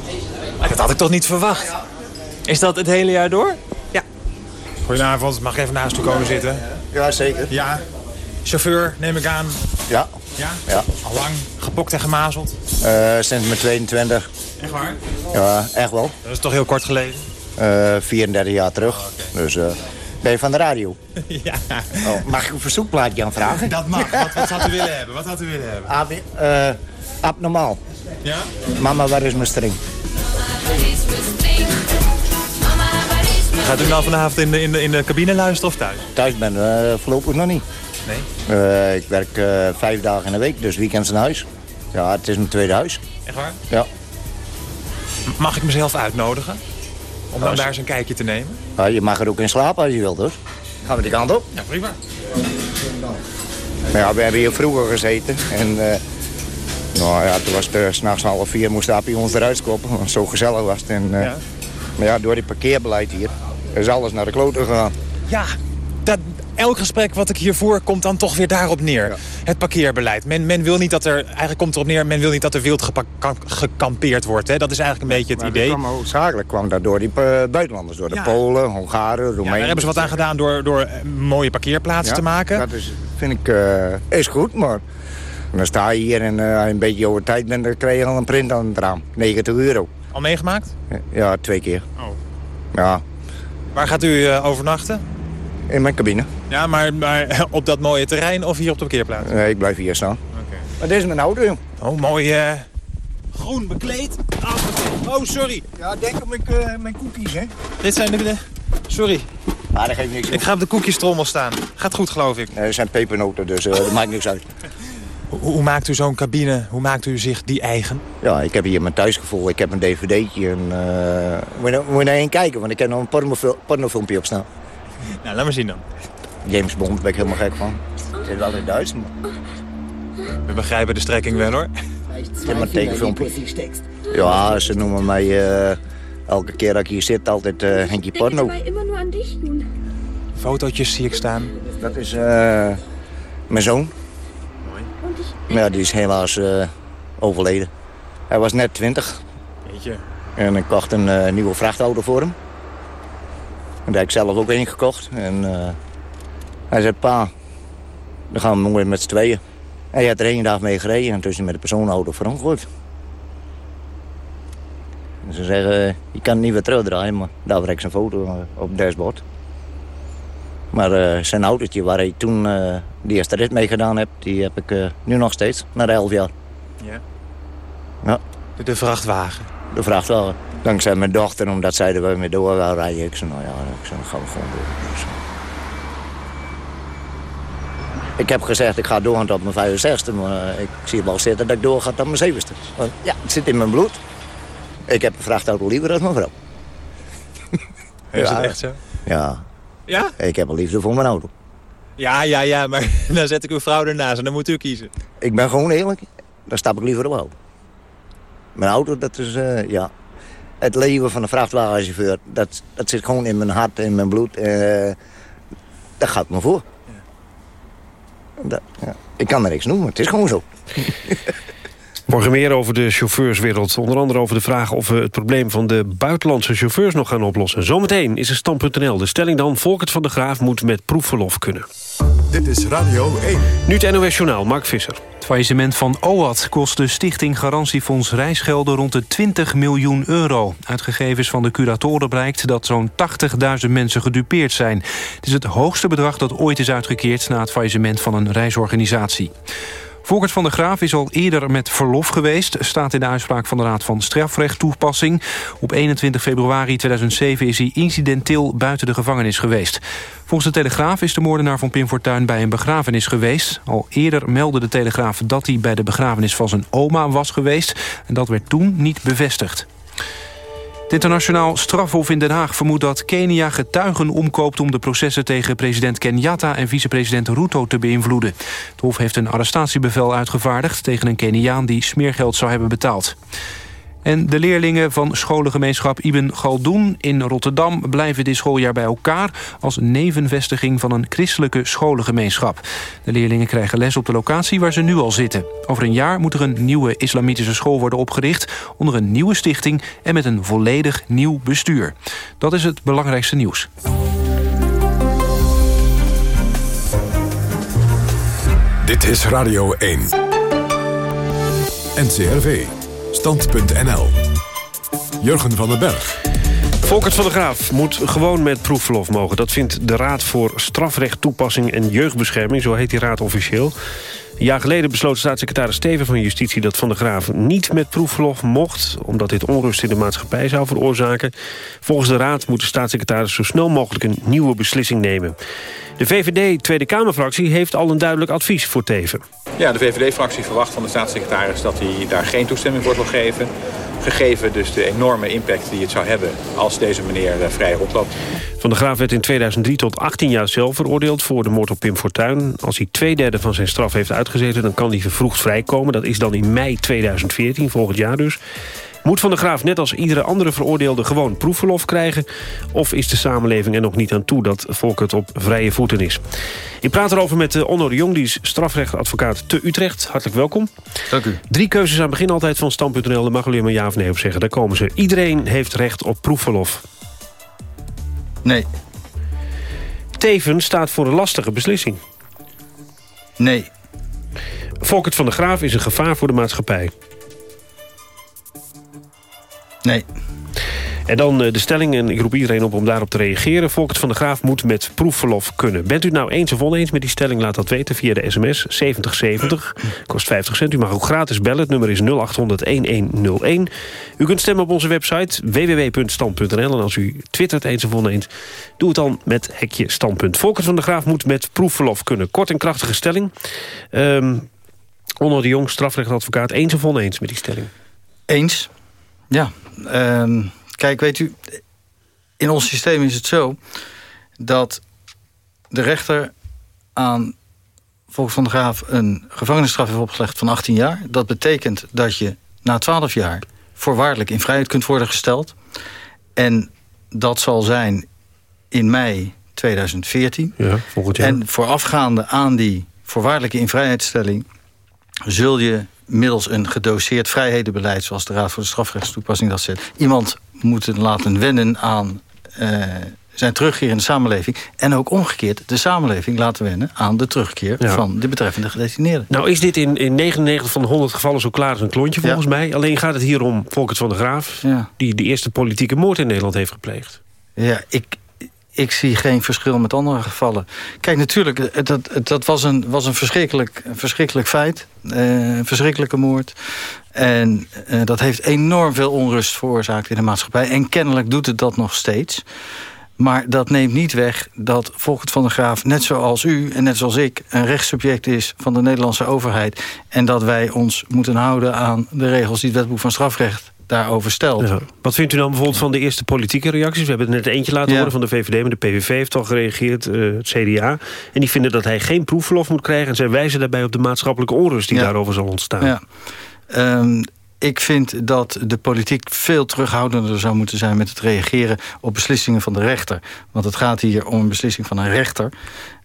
Maar dat had ik toch niet verwacht? Is dat het hele jaar door? Ja. Goedenavond, mag ik even naast u komen zitten? Ja, zeker. Ja. Chauffeur, neem ik aan. Ja. Ja? Ja. Al lang gepokt en gemazeld? Uh, sinds mijn 22. Echt waar? Ja, echt wel. Dat is toch heel kort geleden? Uh, 34 jaar terug. Oh, okay. Dus uh, Ben je van de radio? ja. Oh, mag ik een verzoekplaatje aanvragen? Dat mag. Wat, wat had u willen hebben? Wat had u willen hebben? Ab, eh, abnormaal. Ja? Mama, waar is mijn string? Gaat u nou vanavond in de, in de, in de cabine luisteren of thuis? Thuis ben we voorlopig nog niet. Nee? Eh, ik werk eh, vijf dagen in de week, dus weekends naar huis. Ja, het is mijn tweede huis. Echt waar? Ja. Mag ik mezelf uitnodigen? Om dan Als- daar eens een kijkje te nemen? Ja, je mag er ook in slapen als je wilt, hoor. Gaan we die kant op? Ja, prima. Ja, we hebben hier vroeger gezeten. En eh, nou ja, toen was het uh, s'nachts half vier, moest Appie ons eruit koppen. Want zo gezellig was het. En, eh, Ja. Maar ja, door die parkeerbeleid hier is alles naar de kloten gegaan. Ja, dat, elk gesprek wat ik hier voer komt dan toch weer daarop neer. Het parkeerbeleid. Men, men wil niet dat er, eigenlijk komt erop neer, men wil niet dat er wild gekampeerd wordt. Hè? Dat is eigenlijk een beetje het Maar idee. kwam hoofdzakelijk kwam dat door die eh, buitenlanders. Door de Polen, Hongaren, Ja, Roemenen. daar hebben ze wat aan gedaan door, door eh, mooie parkeerplaatsen Ja, te maken. Dat is, vind ik eh, is goed, maar dan sta je hier en eh, als je een beetje over tijd bent, dan krijg je al een print aan het raam. 90 euro. Al meegemaakt? Ja, twee keer. Oh. Ja, Waar gaat u eh, overnachten? in mijn cabine. Ja, maar, maar op dat mooie terrein of hier op de parkeerplaats? Nee, ik blijf hier staan. Maar dit is mijn auto, joh. Oh, mooi eh, groen bekleed. Oh, sorry. Ja, denk om ik, eh, mijn cookies, hè. Dit zijn de... de- Sorry. Maar dat geeft niks. Ik ga op de koekjestrommel staan. Gaat goed, geloof ik. Nee, dat zijn pepernoten, dus dat maakt niks uit. Hoe, maakt u zo'n cabine, hoe maakt u zich die eigen? Ja, ik heb hier mijn thuisgevoel. Ik heb een dvd'tje. En, eh, moet, je, moet je naar één kijken, want ik heb nog een pornofil- pornofilmpje op staan. Nou, laat maar zien dan. James Bond, daar ben ik helemaal gek van. Het is wel in Duits, maar We begrijpen de strekking wel, hoor. het is maar een tekenfilmpje. Ja, ze noemen mij eh, elke keer dat ik hier zit altijd eh Henkie Porno. Fotootjes zie ik staan. Dat is eh, mijn zoon. Maar ja, die is helaas eh, overleden. Hij was net 20 Weet je. en ik kocht een eh, nieuwe vrachtauto voor hem. En daar heb ik zelf ook een gekocht. En eh, hij zei, pa, dan gaan we morgen met z'n tweeën. En hij had er één dag mee gereden en toen is hij met de personenauto verongelukt. En ze zeggen, je kan het niet weer terugdraaien, maar daar heb ik zijn foto op het dashboard. Maar eh, zijn autootje waar hij toen eh die eerste rit mee gedaan heeft, die heb ik eh, nu nog steeds, na 11 jaar. Ja. Ja, De, de vrachtwagen. de vrachtwagen. Dankzij mijn dochter, omdat zij er wel mee door wil rijden. Ik zei, nou ja, ik zei, dan gaan we gewoon door. Dus, ik heb gezegd, ik ga doorgaan tot mijn 65 maar ik zie wel zitten dat ik doorga tot mijn 70 Want ja, het zit in mijn bloed. Ik heb een vrachtauto liever dan mijn vrouw. Is Ja. het echt zo? Ja, Ja? ik heb een liefde voor mijn auto. Ja, ja, ja, maar dan zet ik uw vrouw ernaast en dan moet u kiezen. Ik ben gewoon eerlijk. Dan stap ik liever op auto. Mijn auto, dat is, eh, ja... Het leven van een vrachtwagenchauffeur, dat, dat zit gewoon in mijn hart, in mijn bloed. eh dat gaat me voor. Dat, ja. Ik kan er niks noemen, het is gewoon zo. Morgen meer over de chauffeurswereld. Onder andere over de vraag of we het probleem van de buitenlandse chauffeurs nog gaan oplossen. Zometeen is er stand.nl. De stelling dan, Volkert van de Graaf moet met proefverlof kunnen. Dit is Radio 1. Nu het NOS Journaal, Mark Visser. Het faillissement van OAT kost de Stichting Garantiefonds Reisgelden rond de 20 miljoen euro. Uit gegevens van de curatoren blijkt dat zo'n 80.000 mensen gedupeerd zijn. Het is het hoogste bedrag dat ooit is uitgekeerd na het faillissement van een reisorganisatie. Volkert van der Graaf is al eerder met verlof geweest... staat in de uitspraak van de Raad van Strafrecht toepassing. Op 21 februari 2007 is hij incidenteel buiten de gevangenis geweest. Volgens de Telegraaf is de moordenaar van Pim Fortuyn bij een begrafenis geweest. Al eerder meldde de Telegraaf dat hij bij de begrafenis van zijn oma was geweest. En dat werd toen niet bevestigd. Het internationaal strafhof in Den Haag vermoedt dat Kenia getuigen omkoopt... om de processen tegen president Kenyatta en vicepresident Ruto te beïnvloeden. Het hof heeft een arrestatiebevel uitgevaardigd tegen een Keniaan... die smeergeld zou hebben betaald. En de leerlingen van scholengemeenschap Ibn Galdoen in Rotterdam... blijven dit schooljaar bij elkaar als nevenvestiging van een christelijke scholengemeenschap. De leerlingen krijgen les op de locatie waar ze nu al zitten. Over een jaar moet er een nieuwe islamitische school worden opgericht... onder een nieuwe stichting en met een volledig nieuw bestuur. Dat is het belangrijkste nieuws. Dit is Radio 1. NCRV. Stand.nl. Jurgen van den Berg. Volkert van der Graaf moet gewoon met proefverlof mogen. Dat vindt de Raad voor Strafrecht, Toepassing en Jeugdbescherming. Zo heet die raad officieel. Een jaar geleden besloot staatssecretaris Steven van Justitie... dat Van der Graaf niet met proefverlof mocht... omdat dit onrust in de maatschappij zou veroorzaken. Volgens de Raad moet de staatssecretaris zo snel mogelijk... een nieuwe beslissing nemen. De VVD Tweede Kamerfractie heeft al een duidelijk advies voor Teven. Ja, de VVD-fractie verwacht van de staatssecretaris dat hij daar geen toestemming voor wil geven. Gegeven dus de enorme impact die het zou hebben als deze meneer eh, vrij rondloopt. Van der Graaf werd in 2003 tot 18 jaar zelf veroordeeld voor de moord op Pim Fortuyn. Als hij twee derde van zijn straf heeft uitgezeten, dan kan hij vervroegd vrijkomen. Dat is dan in mei 2014, volgend jaar dus. Moet Van der Graaf net als iedere andere veroordeelde gewoon proefverlof krijgen? Of is de samenleving er nog niet aan toe dat Volkert op vrije voeten is? Ik praat erover met uh, Onno de Jong, die is strafrechtadvocaat te Utrecht. Hartelijk welkom. Dank u. Drie keuzes aan het begin altijd van Stam.nl. Daar mag u maar ja of nee op zeggen. Daar komen ze. Iedereen heeft recht op proefverlof. Nee. Teven staat voor een lastige beslissing. Nee. Volkert van der Graaf is een gevaar voor de maatschappij. Nee. En dan eh, de stelling, en ik roep iedereen op om daarop te reageren. Volkert van der Graaf moet met proefverlof kunnen. Bent u nou eens of oneens met die stelling? Laat dat weten via de sms 7070. Kost 50 cent. U mag ook gratis bellen. Het nummer is 0800-1101. U kunt stemmen op onze website www.stand.nl. En als u twittert eens of oneens, doe het dan met hekje standpunt. Volkert van der Graaf moet met proefverlof kunnen. Kort en krachtige stelling. Um, Onder de Jong, strafrechtadvocaat. Eens of oneens met die stelling? Eens. Ja, uh, kijk, weet u, in ons systeem is het zo dat de rechter aan volgens Van de Graaf een gevangenisstraf heeft opgelegd van 18 jaar. Dat betekent dat je na 12 jaar voorwaardelijk in vrijheid kunt worden gesteld. En dat zal zijn in mei 2014. Ja, volgend jaar. En voorafgaande aan die voorwaardelijke invrijheidstelling... zul je middels een gedoseerd vrijhedenbeleid... zoals de Raad voor de Strafrechtstoepassing dat zet... iemand moeten laten wennen aan uh, zijn terugkeer in de samenleving... en ook omgekeerd de samenleving laten wennen... aan de terugkeer ja. van de betreffende gedetineerde. Nou is dit in, in 99 van de 100 gevallen zo klaar als een klontje volgens ja. mij. Alleen gaat het hier om Volkert van der Graaf... Ja. die de eerste politieke moord in Nederland heeft gepleegd. Ja, ik, ik zie geen verschil met andere gevallen. Kijk, natuurlijk, dat, dat was een, was een verschrikkelijk, verschrikkelijk feit. Uh, een verschrikkelijke moord. En uh, dat heeft enorm veel onrust veroorzaakt in de maatschappij. En kennelijk doet het dat nog steeds. Maar dat neemt niet weg dat Volkert van der Graaf... net zoals u en net zoals ik een rechtssubject is van de Nederlandse overheid... en dat wij ons moeten houden aan de regels die het wetboek van strafrecht daarover stelt. Ja. Wat vindt u dan bijvoorbeeld van de eerste politieke reacties? We hebben er net eentje laten horen van de VVD... maar de PVV heeft al gereageerd, uh, het CDA. En die vinden dat hij geen proefverlof moet krijgen... en zij wijzen daarbij op de maatschappelijke onrust die daarover zal ontstaan. Ja. Um, ik vind dat de politiek veel terughoudender zou moeten zijn... met het reageren op beslissingen van de rechter. Want het gaat hier om een beslissing van een rechter.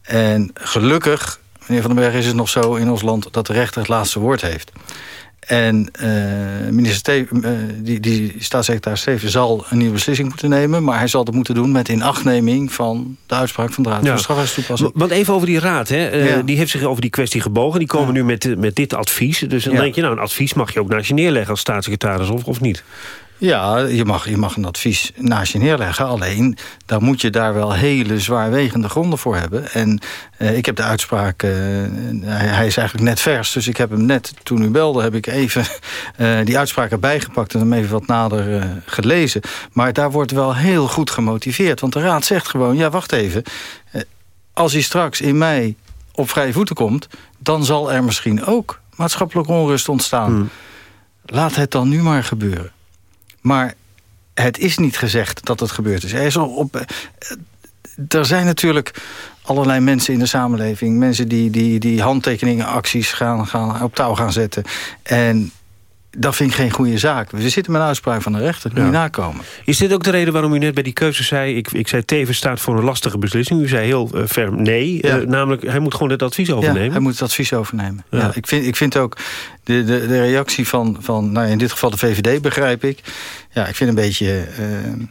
En gelukkig, meneer Van den Berg, is het nog zo in ons land... dat de rechter het laatste woord heeft. En uh, minister uh, die, die staatssecretaris Steven zal een nieuwe beslissing moeten nemen... maar hij zal dat moeten doen met inachtneming van de uitspraak van de Raad ja. voor Strafrechtstoepassing. Want even over die raad, hè. Uh, ja. die heeft zich over die kwestie gebogen. Die komen ja. nu met, met dit advies. Dus dan denk je, nou, een advies mag je ook naast je neerleggen als staatssecretaris, of, of niet? Ja, je mag, je mag een advies naast je neerleggen. Alleen, dan moet je daar wel hele zwaarwegende gronden voor hebben. En uh, ik heb de uitspraak... Uh, hij, is eigenlijk net vers, dus ik heb hem net... toen u belde, heb ik even uh, die uitspraak erbij gepakt... en hem even wat nader gelezen. Maar daar wordt wel heel goed gemotiveerd. Want de raad zegt gewoon, ja, wacht even. als hij straks in mei op vrije voeten komt... dan zal er misschien ook maatschappelijke onrust ontstaan. Hmm. Laat het dan nu maar gebeuren. Maar het is niet gezegd dat het gebeurd is. Er, is op, er zijn natuurlijk allerlei mensen in de samenleving. Mensen die, die, die handtekeningen, acties gaan, gaan, op touw gaan zetten. En dat vind ik geen goede zaak. We zitten met een uitspraak van de rechter, ja. niet nakomen. Is dit ook de reden waarom u net bij die keuze zei... ik, ik zei tevens staat voor een lastige beslissing. U zei heel uh, ferm nee. Ja. Uh, namelijk, hij moet gewoon het advies overnemen. Ja, hij moet het advies overnemen. Ja. ja ik, vind, ik vind ook de, de, de reactie van, van nou in dit geval de VVD begrijp ik. Ja, ik vind een beetje... Uh,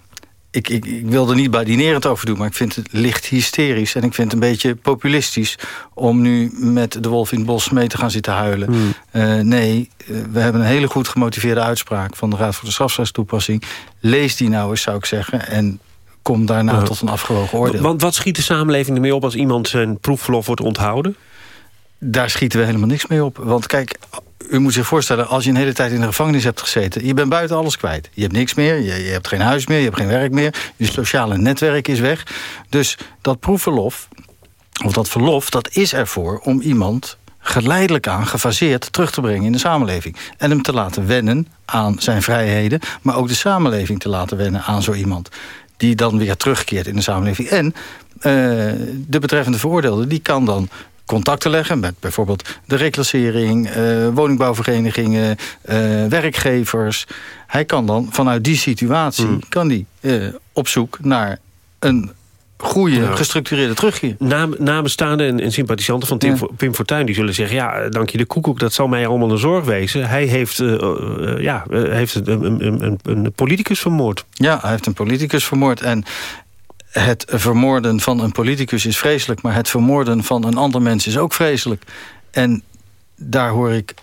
ik, ik, ik wil er niet badinerend over doen... maar ik vind het licht hysterisch en ik vind het een beetje populistisch... om nu met de wolf in het bos mee te gaan zitten huilen. Hmm. Uh, nee, uh, we hebben een hele goed gemotiveerde uitspraak... van de Raad voor de Strafrechtstoepassing. Lees die nou eens, zou ik zeggen... en kom daarna Ja. tot een afgewogen oordeel. Want wat schiet de samenleving ermee op als iemand zijn proefverlof wordt onthouden? Daar schieten we helemaal niks mee op. Want kijk, u moet zich voorstellen... als je een hele tijd in de gevangenis hebt gezeten... je bent buiten alles kwijt. Je hebt niks meer, je, je hebt geen huis meer, je hebt geen werk meer... je sociale netwerk is weg. Dus dat proefverlof, of dat verlof... dat is ervoor om iemand geleidelijk aan, gefaseerd... terug te brengen in de samenleving. En hem te laten wennen aan zijn vrijheden... maar ook de samenleving te laten wennen aan zo iemand die dan weer terugkeert in de samenleving. En uh, de betreffende veroordeelde die kan dan contacten leggen met bijvoorbeeld de reclassering, uh, woningbouwverenigingen, uh, werkgevers. Hij kan dan vanuit die situatie Hmm. kan die, op zoek naar een goede, ja. gestructureerde terugkeer. Naam, namenstaanden en, en sympathisanten van Tim, ja. Pim Fortuyn... die zullen zeggen, ja, dank je de koekoek, dat zal mij allemaal een zorg wezen. Hij heeft, uh, uh, ja, heeft een, een, een, een politicus vermoord. Ja, hij heeft een politicus vermoord. En het vermoorden van een politicus is vreselijk... maar het vermoorden van een ander mens is ook vreselijk. En daar hoor ik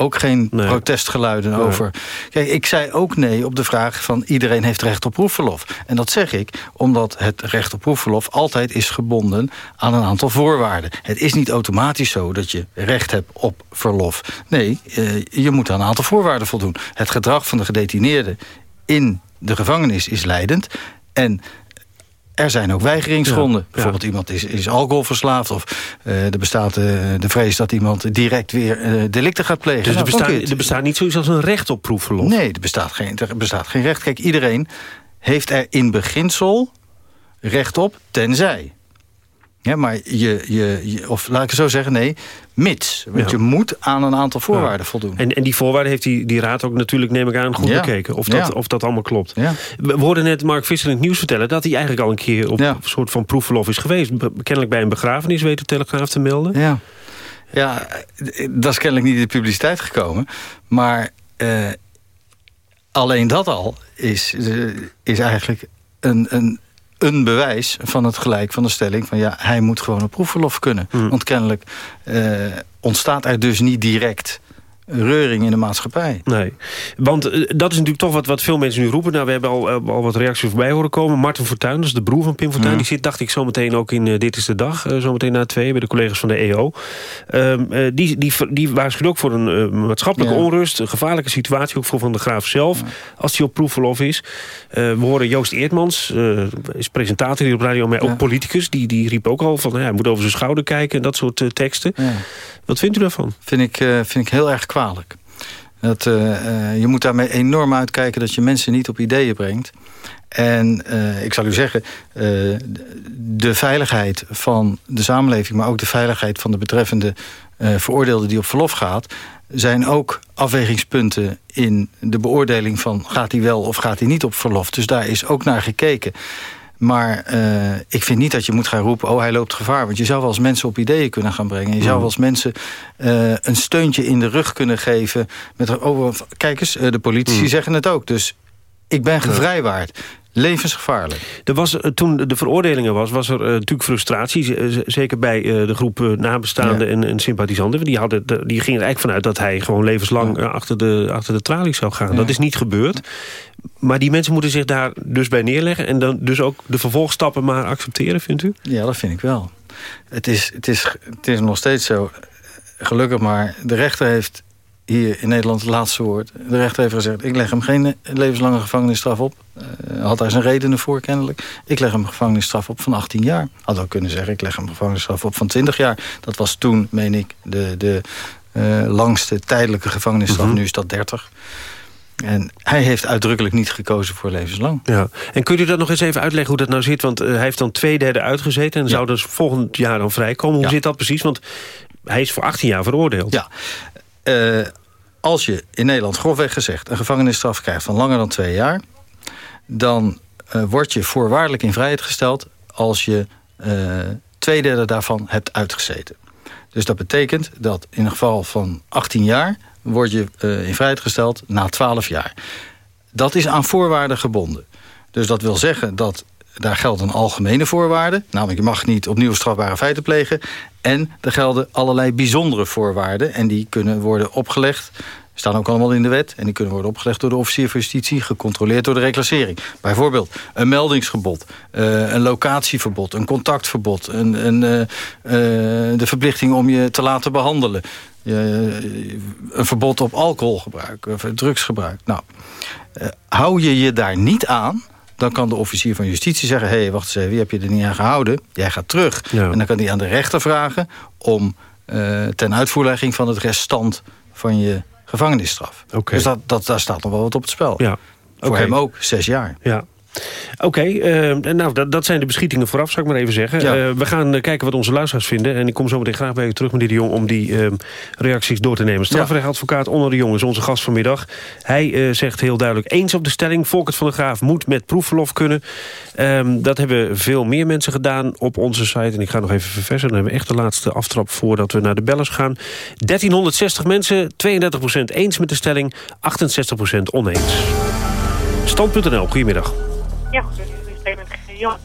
ook geen nee. protestgeluiden nee. over. Kijk, ik zei ook nee op de vraag van iedereen heeft recht op proefverlof. En dat zeg ik omdat het recht op proefverlof altijd is gebonden aan een aantal voorwaarden. Het is niet automatisch zo dat je recht hebt op verlof. Nee, uh, je moet aan een aantal voorwaarden voldoen. Het gedrag van de gedetineerde in de gevangenis is leidend. En er zijn ook weigeringsgronden. Ja, Bijvoorbeeld ja. iemand is, is alcoholverslaafd... of uh, er bestaat uh, de vrees dat iemand direct weer uh, delicten gaat plegen. Dus nou, er, bestaat, er bestaat niet zoiets als een recht op proefverlof? Nee, er bestaat, geen, er bestaat geen recht. Kijk, iedereen heeft er in beginsel recht op, tenzij. Ja, maar je, je, je, of laat ik het zo zeggen, nee, mits. Want ja. je moet aan een aantal voorwaarden ja. voldoen. En, en die voorwaarden heeft die, die raad ook natuurlijk, neem ik aan, goed ja. bekeken. Of dat, of dat allemaal klopt. We hoorden net Mark Visser in het nieuws vertellen... dat hij eigenlijk al een keer op een soort van proefverlof is geweest. Kennelijk bij een begrafenis, weet de Telegraaf te melden. Ja, ja dat is kennelijk niet in de publiciteit gekomen. Maar uh, alleen dat al is, uh, is eigenlijk een... een een bewijs van het gelijk van de stelling... van ja, hij moet gewoon een proefverlof kunnen. Mm. Want kennelijk uh, ontstaat er dus niet direct reuring in de maatschappij. Nee, want uh, dat is natuurlijk toch wat, wat veel mensen nu roepen. Nou, we hebben al, uh, al wat reacties voorbij horen komen. Martin Fortuyn, dat is de broer van Pim Fortuyn. Die zit, dacht ik, zometeen ook in uh, Dit is de Dag. zometeen na twee, bij de collega's van de EO. Um, die, die, die waarschuwt ook voor een maatschappelijke ja. onrust. Een gevaarlijke situatie, ook voor Van de Graaf zelf. Ja. Als hij op proefverlof is. we horen Joost Eertmans, is presentator hier op Radio, maar ook politicus. Die, die riep ook al van, nou hij moet over zijn schouder kijken. En dat soort teksten. Wat vindt u daarvan? Vind ik, vind ik heel erg Dat, uh, uh, je moet daarmee enorm uitkijken dat je mensen niet op ideeën brengt. En uh, ik zal u zeggen, de veiligheid van de samenleving... maar ook de veiligheid van de betreffende veroordeelde die op verlof gaat... zijn ook afwegingspunten in de beoordeling van... gaat hij wel of gaat hij niet op verlof. Dus daar is ook naar gekeken. Maar uh, ik vind niet dat je moet gaan roepen... oh, hij loopt gevaar. Want je zou wel eens mensen op ideeën kunnen gaan brengen. Je zou wel eens mensen uh, een steuntje in de rug kunnen geven. Met, oh, kijk eens, uh, de politici mm. zeggen het ook. Dus ik ben gevrijwaard. Levensgevaarlijk. Er was, toen de veroordelingen was, was er uh, natuurlijk frustratie. Zeker bij uh, de groep uh, nabestaanden ja. en, en, sympathisanten. Die, hadden, de, die gingen er eigenlijk vanuit dat hij gewoon levenslang ja. achter, de, achter de tralies zou gaan. Ja. Dat is niet gebeurd. Maar die mensen moeten zich daar dus bij neerleggen... en dan dus ook de vervolgstappen maar accepteren, vindt u? Ja, dat vind ik wel. Het is, het is, het is nog steeds zo, gelukkig maar... de rechter heeft hier in Nederland het laatste woord. De rechter heeft gezegd, ik leg hem geen levenslange gevangenisstraf op. Uh, had daar zijn redenen voor kennelijk. Ik leg hem gevangenisstraf op van 18 jaar. Had ook kunnen zeggen, ik leg hem gevangenisstraf op van 20 jaar. Dat was toen, meen ik, de, de uh, langste tijdelijke gevangenisstraf. Mm -hmm. Nu is dat 30. En hij heeft uitdrukkelijk niet gekozen voor levenslang. Ja. En kunt u dat nog eens even uitleggen hoe dat nou zit? Want uh, hij heeft dan twee derde uitgezeten... en ja. zou dus volgend jaar dan vrijkomen. Hoe ja. zit dat precies? Want hij is voor 18 jaar veroordeeld. Ja. Uh, als je in Nederland grofweg gezegd... een gevangenisstraf krijgt van langer dan twee jaar... dan uh, word je voorwaardelijk in vrijheid gesteld... als je uh, twee derde daarvan hebt uitgezeten. Dus dat betekent dat in een geval van 18 jaar... word je in vrijheid gesteld na 12 jaar. Dat is aan voorwaarden gebonden. Dus dat wil zeggen dat daar geldt een algemene voorwaarde. Namelijk, je mag niet opnieuw strafbare feiten plegen. En er gelden allerlei bijzondere voorwaarden. En die kunnen worden opgelegd staan ook allemaal in de wet. En die kunnen worden opgelegd door de officier van justitie... gecontroleerd door de reclassering. Bijvoorbeeld een meldingsgebod, uh, een locatieverbod... een contactverbod, een, een, uh, uh, de verplichting om je te laten behandelen... een verbod op alcoholgebruik, of drugsgebruik. Nou, hou je je daar niet aan dan kan de officier van justitie zeggen... hé, hey, wacht eens even, wie heb je er niet aan gehouden? Jij gaat terug. En dan kan hij aan de rechter vragen... om uh, ten uitvoerlegging van het restant van je gevangenisstraf. Okay. Dus dat, dat, daar staat nog wel wat op het spel. Ja. Voor hem ook, zes jaar. Ja. Oké, okay, uh, nou, dat, dat zijn de beschietingen vooraf, zou ik maar even zeggen. Ja. Uh, we gaan uh, kijken wat onze luisteraars vinden. En ik kom zo meteen graag bij u terug, meneer de Jong... om die ehm, reacties door te nemen. Strafrechtadvocaat. Onder de Jong is onze gast vanmiddag. Hij zegt heel duidelijk eens op de stelling... Volkert van der Graaf moet met proefverlof kunnen. Um, dat hebben veel meer mensen gedaan op onze site. En ik ga nog even verversen. Dan hebben we echt de laatste aftrap voordat we naar de bellers gaan. 1360 mensen, 32% eens met de stelling... 68% oneens. Stand.nl, goedemiddag. Ja, goed.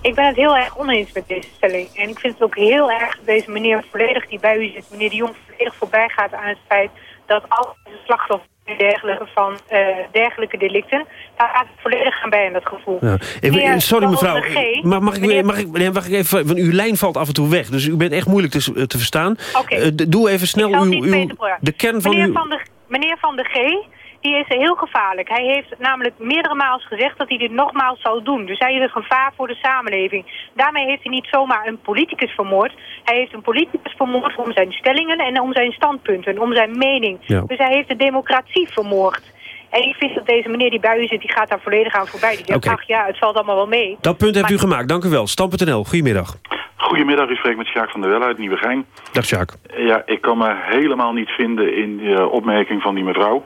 Ik ben het heel erg oneens met deze stelling. En ik vind het ook heel erg dat deze meneer volledig die bij u zit, meneer de Jong, volledig voorbij gaat aan het feit dat alle slachtoffers dergelijke van uh, dergelijke delicten, daar gaat het volledig aan bij in dat gevoel. Ja. Even, sorry mevrouw, maar mag ik, mag ik, mag ik even, want uw lijn valt af en toe weg, dus u bent echt moeilijk te, te verstaan. Okay. Uh, doe even snel uw, uw, de kern van meneer uw... Van de, meneer Van de G die is heel gevaarlijk. Hij heeft namelijk meerdere maals gezegd dat hij dit nogmaals zou doen. Dus hij is een gevaar voor de samenleving. Daarmee heeft hij niet zomaar een politicus vermoord. Hij heeft een politicus vermoord om zijn stellingen en om zijn standpunten, om zijn mening. Ja. Dus hij heeft de democratie vermoord. En ik vind dat deze meneer die bij u zit, die gaat daar volledig aan voorbij. Die denkt, Oké. ach ja, het valt allemaal wel mee. Dat punt hebt Maar- u gemaakt, dank u wel. Stam.nl, goedemiddag. Goedemiddag, u spreekt met Sjaak van der Wel uit Nieuwegein. Dag Sjaak. Ja, ik kan me helemaal niet vinden in de opmerking van die mevrouw.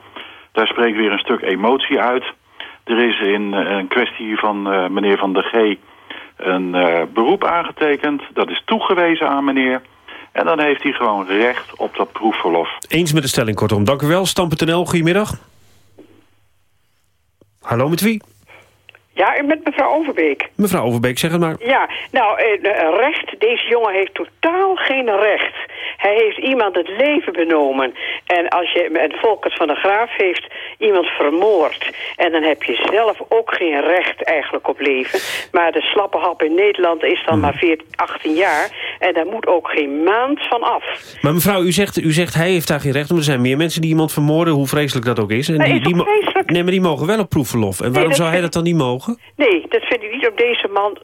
Daar spreekt weer een stuk emotie uit. Er is in eh, een kwestie van eh, meneer Van der G een eh, beroep aangetekend. Dat is toegewezen aan meneer. En dan heeft hij gewoon recht op dat proefverlof. Eens met de stelling, kortom. Dank u wel. Stam.nl, goedemiddag. Hallo, met wie? Ja, ik ben mevrouw Overbeek. Mevrouw Overbeek, zeg het maar. Ja, nou, recht. Deze jongen heeft totaal geen recht. Hij heeft iemand het leven benomen. En als je met Volkert van der Graaf heeft iemand vermoord... en dan heb je zelf ook geen recht eigenlijk op leven. Maar de slappe hap in Nederland is dan maar 14, 18 jaar... en daar moet ook geen maand van af. Maar mevrouw, u zegt, u zegt hij heeft daar geen recht om. Er zijn meer mensen die iemand vermoorden, hoe vreselijk dat ook is. En Dat die, is die? Nee, maar die mogen wel op proefverlof. En waarom zou hij dat dan niet mogen? Nee, dat vind ik niet op deze man.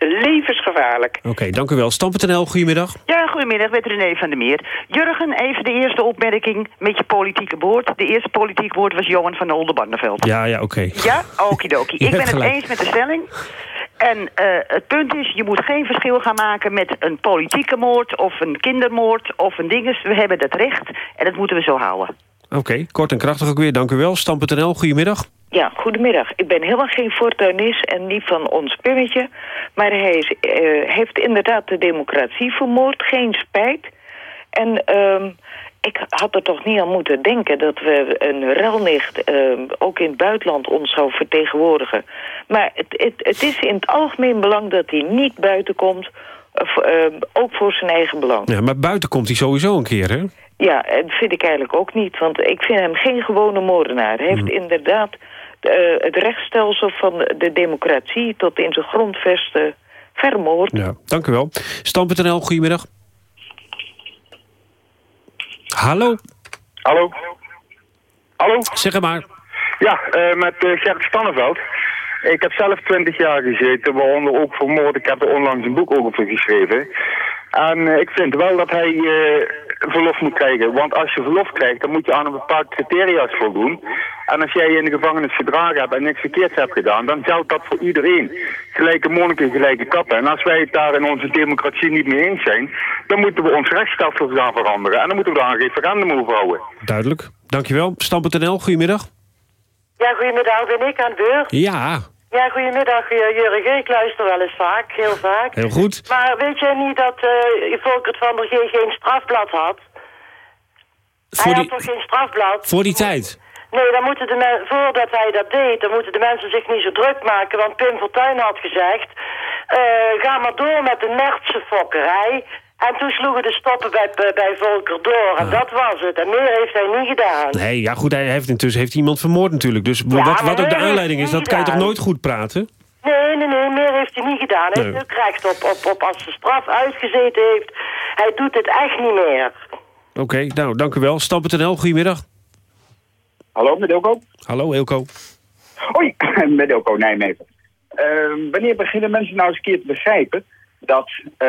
Levensgevaarlijk. Oké, dank u wel. Stam.nl, goedemiddag. Ja, goedemiddag, met René van der Meer. Jurgen, even de eerste opmerking met je politieke woord. De eerste politieke woord was Johan van Oldenbarneveld. Ja, ja, oké. Ja, okidoki. Ik ben het eens met de stelling. En eh, het punt is, je moet geen verschil gaan maken met een politieke moord... of een kindermoord of een dinges. We hebben dat recht en dat moeten we zo houden. Oké, kort en krachtig ook weer, dank u wel. Stam.nl, goedemiddag. Ja, goedemiddag. Ik ben helemaal geen fortuinist en niet van ons pimmetje. Maar hij is, eh, heeft inderdaad de democratie vermoord. Geen spijt. En ehm, ik had er toch niet aan moeten denken dat we een ruilnicht ehm, ook in het buitenland ons zou vertegenwoordigen. Maar het, het, het is in het algemeen belang dat hij niet buiten komt. of, ehm, ook voor zijn eigen belang. Ja, maar buiten komt hij sowieso een keer, hè? Ja, dat vind ik eigenlijk ook niet. Want ik vind hem geen gewone moordenaar. Hij heeft inderdaad eh, het rechtsstelsel van de democratie... tot in zijn grondvesten vermoord. Ja, dank u wel. Stam.nl, goedemiddag. Hallo. Hallo. Hallo. Zeg het maar. Ja, eh, met eh, Gert Stanneveld. Ik heb zelf 20 jaar gezeten, waaronder ook voor moord. Ik heb er onlangs een boek over geschreven. En eh, ik vind wel dat hij eh, verlof moet krijgen. Want als je verlof krijgt, dan moet je aan een bepaald criteria's voldoen. En als jij in de gevangenis verdragen hebt en niks verkeerds hebt gedaan, dan geldt dat voor iedereen. Gelijke monniken, gelijke kappen. En als wij het daar in onze democratie niet mee eens zijn, dan moeten we ons rechtsstelsel gaan veranderen. En dan moeten we daar een referendum over houden. Duidelijk. Dank je wel. Stam.nl, goedemiddag. Ja, goedemiddag. Ben ik aan de beurt? Ja, Ja, goedemiddag, eh, Jurgen. Ik luister wel eens vaak, heel vaak. heel goed. Maar weet jij niet dat eh Volkert van der G geen strafblad had? Voor Hij die- had toch geen strafblad? Voor die tijd. Nee, dan moeten de men- voordat hij dat deed, dan moeten de mensen zich niet zo druk maken. Want Pim Fortuyn had gezegd, eh, ga maar door met de Nertse fokkerij. En toen sloegen de stoppen bij, bij, Volker door. En dat was het. En meer heeft hij niet gedaan. Nee, ja goed, hij heeft intussen heeft iemand vermoord natuurlijk. Dus wat, wat ook de aanleiding is, dat kan je toch nooit goed praten? Nee, nee, nee, meer heeft hij niet gedaan. Hij Nee. heeft ook recht op, op, op als de straf uitgezeten heeft. Hij doet het echt niet meer. Oké, nou, dank u wel. Stam.nl, goedemiddag. Hallo, met Elko? Hallo, Elko. Hoi, met Elko Nijmegen. Ehm, wanneer beginnen mensen nou eens een keer te begrijpen dat, eh,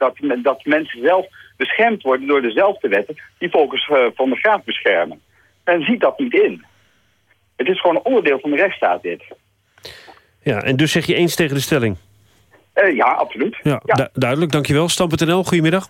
dat, dat mensen zelf beschermd worden door dezelfde wetten die volgens eh, Van der Graaf beschermen? Men ziet dat niet in. Het is gewoon een onderdeel van de rechtsstaat dit. Ja, en dus zeg je eens tegen de stelling? Eh, ja, absoluut. Ja, du- duidelijk, dankjewel. Stam.nl, goedemiddag.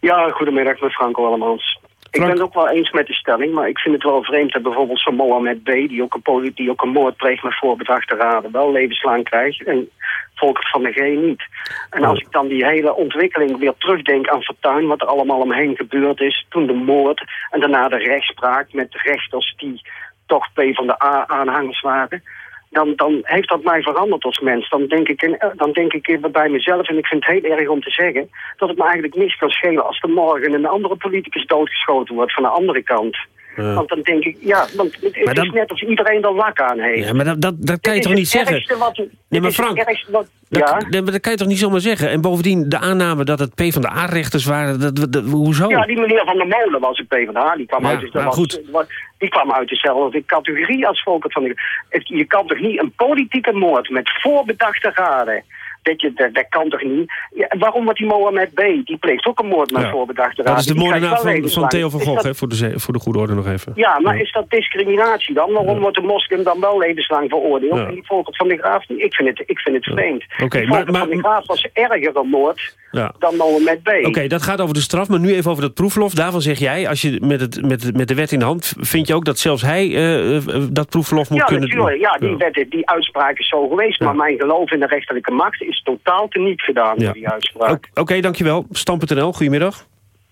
Ja, goedemiddag, met Franco Allemans. Ik ben het ook wel eens met de stelling, maar ik vind het wel vreemd dat bijvoorbeeld zo'n Mohammed B., die ook, een die ook een moord pleegt met voorbedachte raden, wel levenslang krijgt en Volkert van de G niet. En als ik dan die hele ontwikkeling weer terugdenk aan Fortuyn, wat er allemaal omheen gebeurd is, toen de moord en daarna de rechtspraak met rechters die toch P van de A-aanhangers waren, dan, dan heeft dat mij veranderd als mens. Dan denk, ik in, dan denk ik bij mezelf, en ik vind het heel erg om te zeggen... dat het me eigenlijk niks kan schelen als er morgen een andere politicus doodgeschoten wordt van de andere kant. Want dan denk ik, ja, want het, dan- is net als iedereen er lak aan heeft. Ja, maar dat, dat, dat kan je toch niet zeggen? wat- Nee, maar Frank, dat, ja? nee, maar dat kan je toch niet zomaar zeggen? En bovendien, de aanname dat het P van de A-rechters waren, dat, dat, dat- hoezo? Ja, die meneer Van der Molen was een PvdA. Die kwam, Ja, uit, maar was- goed. was- die kwam uit dezelfde categorie als Volkert van de... Het- Je kan toch niet een politieke moord met voorbedachte raden... Dat, je, dat, dat kan toch niet? Ja, waarom wordt die Mohammed B? Die pleegt ook een moord met Ja. voorbedachte raden. Dat is de moordenaar van, van. Theo van Gogh, hè, voor, de, voor de goede orde nog even. Ja, maar is dat discriminatie dan? Waarom wordt de moslim dan wel levenslang veroordeeld? En die Volkert van de Graaf niet? Ik vind het, ik vind het vreemd. Oké, maar- van de Graaf was erger moord Ja. dan Mohammed B. Oké, dat gaat over de straf, maar nu even over dat proefverlof. Daarvan zeg jij, als je met, het, met, met de wet in de hand... vind je ook dat zelfs hij eh, eh, dat proefverlof moet ja, kunnen natuurlijk. Ja, die, Ja. wet- die uitspraak is zo geweest. Maar mijn geloof in de rechterlijke macht is totaal teniet gedaan Ja. door die uitspraak. Oké, dankjewel. Stam.nl, goedemiddag.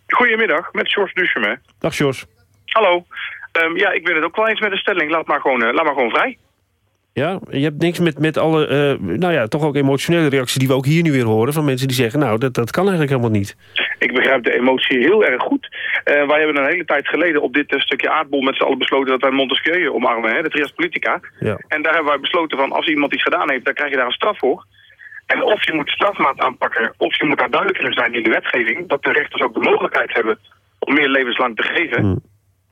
Goedemiddag, met George Duchemin. Dag Jos. Hallo. Ehm, ja, ik ben het ook wel eens met de stelling. Laat maar gewoon, eh, laat maar gewoon vrij. Ja, je hebt niks met, met alle, eh, nou ja, toch ook emotionele reacties... die we ook hier nu weer horen van mensen die zeggen... nou, dat, dat kan eigenlijk helemaal niet. Ik begrijp de emotie heel erg goed. Eh, wij hebben een hele tijd geleden op dit eh, stukje aardbol met z'n allen besloten dat wij Montesquieu omarmen, hè, de trias politica. Ja. En daar hebben wij besloten van als iemand iets gedaan heeft, dan krijg je daar een straf voor. En of je moet strafmaat aanpakken, of je moet daar duidelijker in zijn in de wetgeving, dat de rechters ook de mogelijkheid hebben om meer levenslang te geven.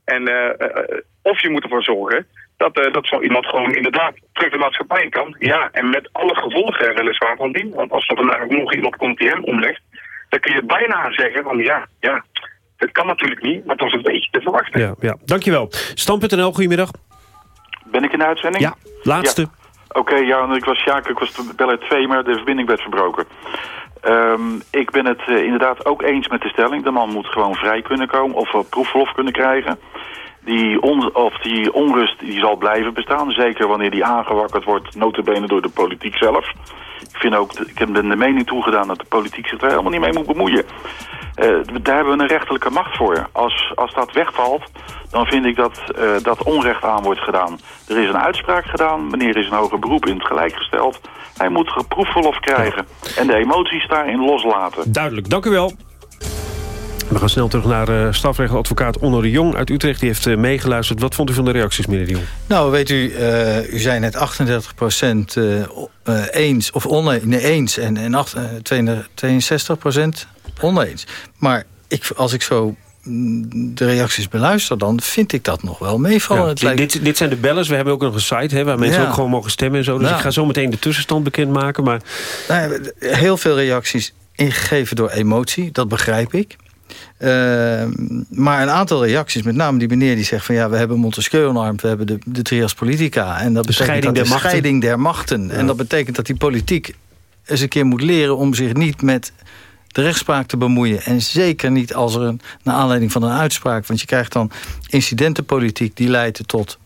En eh, eh, of je moet ervoor zorgen dat, eh, dat zo iemand gewoon inderdaad terug de maatschappij in kan. Ja, en met alle gevolgen weliswaar van die. Want als er vandaag ook nog iemand komt die hem omlegt, dan kun je bijna zeggen van ja, ja, dat kan natuurlijk niet, maar dat is een beetje te verwachten. Ja, ja. Dankjewel. Stam.nl, goedemiddag. Ben ik in de uitzending? Ja, laatste. Ja. Oké, ja, ik was Sjaak, ik was de beller 2, maar de verbinding werd verbroken. Ehm, ik ben het eh, inderdaad ook eens met de stelling. De man moet gewoon vrij kunnen komen of uh, proefverlof kunnen krijgen. Die, on, of die onrust die zal blijven bestaan. Zeker wanneer die aangewakkerd wordt, notabene door de politiek zelf. Ik, vind ook, ik heb de mening toegedaan dat de politiek zich er helemaal niet mee moet bemoeien. Uh, daar hebben we een rechterlijke macht voor. Als, als dat wegvalt, dan vind ik dat uh, dat onrecht aan wordt gedaan. Er is een uitspraak gedaan, meneer is een hoger beroep in het gelijk gesteld. Hij moet proefverlof krijgen en de emoties daarin loslaten. Duidelijk, dank u wel. We gaan snel terug naar uh, strafrechteladvocaat Onno de Jong uit Utrecht. Die heeft uh, meegeluisterd. Wat vond u van de reacties, meneer de Jong? Nou, weet u, uh, u zei net 38 procent eens of oneens nee, eens en, en 8, 62 procent oneens. Maar ik, als ik zo mm, de reacties beluister, dan vind ik dat nog wel meevallen. Ja, het dit, lijkt... dit, dit zijn de bellers. We hebben ook nog een site hè, waar mensen Ja. ook gewoon mogen stemmen en zo. Dus Ja. ik ga zo meteen de tussenstand bekendmaken. Maar Nou ja, heel veel reacties ingegeven door emotie, dat begrijp ik. Uh, maar een aantal reacties, met name die meneer die zegt van ja, we hebben Montesquieu omarmd, we hebben de, de trias politica. En dat De betekent scheiding dat der de machten. scheiding der machten. En dat betekent dat die politiek eens een keer moet leren om zich niet met de rechtspraak te bemoeien. En zeker niet als er een, naar aanleiding van een uitspraak. Want je krijgt dan incidentenpolitiek die leidt tot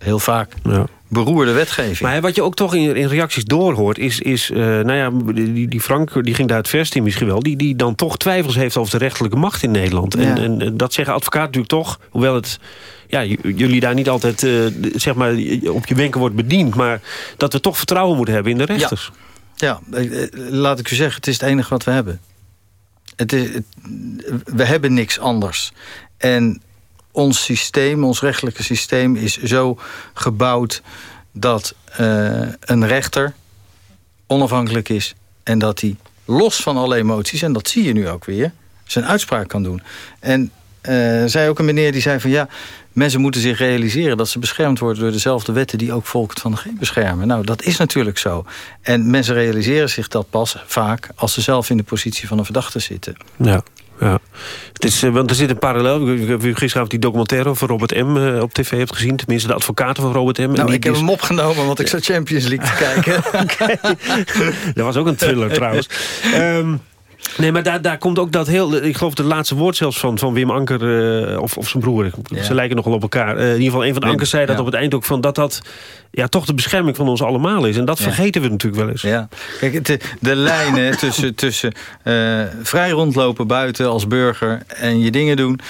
heel vaak ja. beroerde wetgeving. Maar wat je ook toch in, in reacties doorhoort... is, is uh, nou ja, die, die Frank die ging daar het verst in misschien wel... Die, die dan toch twijfels heeft over de rechterlijke macht in Nederland. En, en, dat zeggen advocaten natuurlijk toch... hoewel het ja, jullie daar niet altijd uh, zeg maar, op je wenken wordt bediend... maar dat we toch vertrouwen moeten hebben in de rechters. Ja, ja laat ik u zeggen, het is het enige wat we hebben. Het is, we hebben niks anders. En ons systeem, ons rechtelijke systeem is zo gebouwd... dat uh, een rechter onafhankelijk is... en dat hij los van alle emoties, en dat zie je nu ook weer... zijn uitspraak kan doen. En uh, zei ook een meneer die zei van... ja, mensen moeten zich realiseren dat ze beschermd worden... door dezelfde wetten die ook Volkert van de G beschermen. Nou, dat is natuurlijk zo. En mensen realiseren zich dat pas vaak... als ze zelf in de positie van een verdachte zitten. Ja. Ja. Het is, uh, want er zit een parallel. Ik heb gisteravond die documentaire over Robert M. Uh, op tv hebt gezien. Tenminste, de advocaten van Robert M. Nou, ik heb hem opgenomen, want ik zat Champions League te kijken. Dat was ook een thriller trouwens. Um, Nee, maar daar, daar komt ook dat heel... Ik geloof het laatste woord zelfs van, van Wim Anker uh, of, of zijn broer. Ze lijken nogal op elkaar. Uh, in ieder geval, een van de Ankers zei dat op het eind ook... van dat dat ja, toch de bescherming van ons allemaal is. En dat vergeten we natuurlijk wel eens. Ja. Kijk, de, de lijnen tussen, tussen uh, vrij rondlopen buiten als burger... en je dingen doen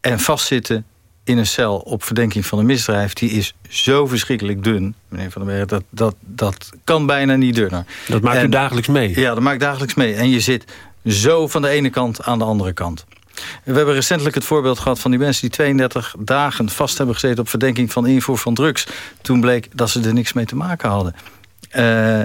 en vastzitten in een cel op verdenking van een misdrijf... die is zo verschrikkelijk dun, meneer Van der Berg... dat, dat, dat kan bijna niet dunner. Dat maakt u dagelijks mee? Ja, dat maakt dagelijks mee. En je zit zo van de ene kant aan de andere kant. We hebben recentelijk het voorbeeld gehad van die mensen... die 32 dagen vast hebben gezeten op verdenking van invoer van drugs. Toen bleek dat ze er niks mee te maken hadden. Uh,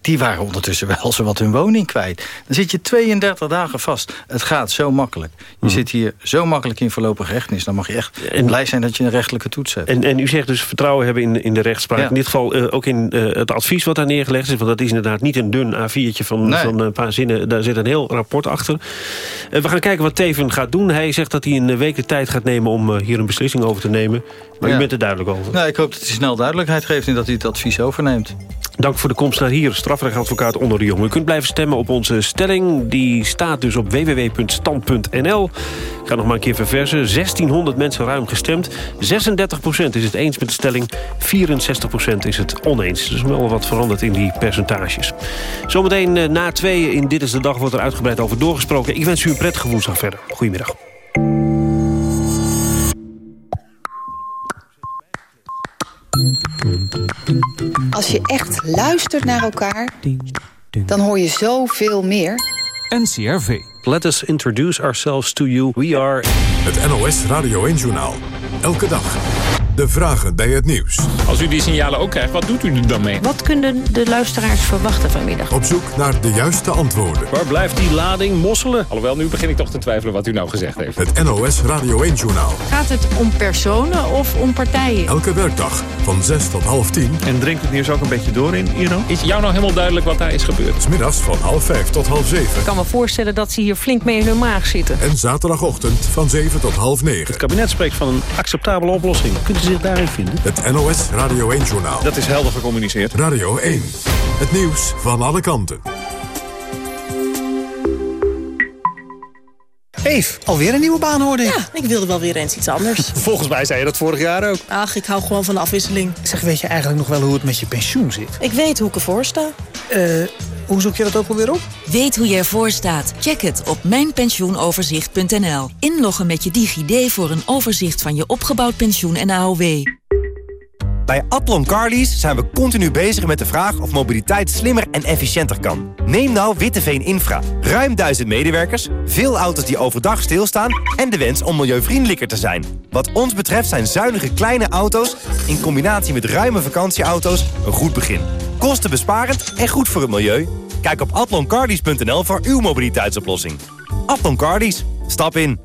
die waren ondertussen wel zo wat hun woning kwijt. Dan zit je 32 dagen vast. Het gaat zo makkelijk. Je mhm. zit hier zo makkelijk in voorlopige rechtenis. Dan mag je echt en, blij zijn dat je een rechtelijke toets hebt. En, en u zegt dus vertrouwen hebben in, in de rechtspraak. In dit geval uh, ook in uh, het advies wat daar neergelegd is. Want dat is inderdaad niet een dun A4'tje van, nee. van een paar zinnen. Daar zit een heel rapport achter. Uh, we gaan kijken wat Teven gaat doen. Hij zegt dat hij een week de tijd gaat nemen om hier een beslissing over te nemen. Maar ja. u bent er duidelijk over. Nou, ik hoop dat hij snel duidelijkheid geeft en dat hij het advies overneemt. Dank voor de komst naar hier, strafrechtadvocaat Onder de Jong. U kunt blijven stemmen op onze stelling. Die staat dus op www.stand.nl. Ik ga nog maar een keer verversen. 1600 mensen ruim gestemd. 36% is het eens met de stelling. 64% is het oneens. Dus wel wat veranderd in die percentages. Zometeen eh, na twee in Dit is de Dag wordt er uitgebreid over doorgesproken. Ik wens u een prettige woensdag verder. Goedemiddag. Als je echt luistert naar elkaar, dan hoor je zoveel meer. NCRV. Let us introduce ourselves to you. We are... Het NOS Radio 1 Journaal. Elke dag de vragen bij het nieuws. Als u die signalen ook krijgt, wat doet u er dan mee? Wat kunnen de luisteraars verwachten vanmiddag? Op zoek naar de juiste antwoorden. Waar blijft die lading mosselen? Alhoewel, nu begin ik toch te twijfelen wat u nou gezegd heeft. Het NOS Radio 1-journaal. Gaat het om personen of om partijen? Elke werkdag van 6 tot half 10. En drinkt het nieuws ook een beetje door in Iro? Is jou nou helemaal duidelijk wat daar is gebeurd? Smiddags van half 5 tot half 7. Ik kan me voorstellen dat ze hier flink mee in hun maag zitten. En zaterdagochtend van 7 tot half 9. Het kabinet spreekt van een acceptabele oplossing. Kunt u zich daarin vinden? Het NOS Radio 1-journaal. Dat is helder gecommuniceerd. Radio 1. Het nieuws van alle kanten. Eve, alweer een nieuwe baan hoorde ik. Ja, ik wilde wel weer eens iets anders. Volgens mij zei je dat vorig jaar ook. Ach, ik hou gewoon van de afwisseling. Zeg, weet je eigenlijk nog wel hoe het met je pensioen zit? Ik weet hoe ik ervoor sta. Eh, hoe zoek je dat ook alweer op? Weet hoe je ervoor staat? Check het op mijnpensioenoverzicht.nl. Inloggen met je DigiD voor een overzicht van je opgebouwd pensioen en AOW. Bij Atlon Carlies zijn we continu bezig met de vraag of mobiliteit slimmer en efficiënter kan. Neem nou Witteveen Infra. Ruim duizend medewerkers, veel auto's die overdag stilstaan... en de wens om milieuvriendelijker te zijn. Wat ons betreft zijn zuinige kleine auto's... in combinatie met ruime vakantieauto's een goed begin. Kostenbesparend en goed voor het milieu. Kijk op atloncardies.nl voor uw mobiliteitsoplossing. Atlon Cardies, stap in.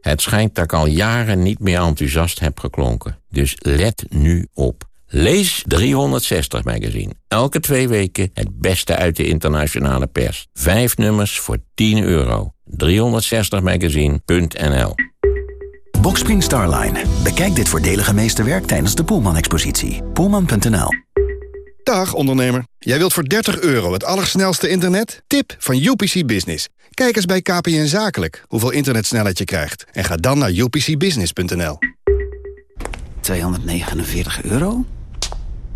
Het schijnt dat ik al jaren niet meer enthousiast heb geklonken. Dus let nu op. Lees 360 Magazine. Elke twee weken het beste uit de internationale pers. Vijf nummers voor 10 euro. 360magazine.nl Boxspring Starline. Bekijk dit voordelige meesterwerk tijdens de Poelman-expositie. Poelman.nl Dag ondernemer. Jij wilt voor 30 euro het allersnelste internet? Tip van UPC Business. Kijk eens bij KPN Zakelijk hoeveel internetsnelheid je krijgt. En ga dan naar upcbusiness.nl. 249 euro?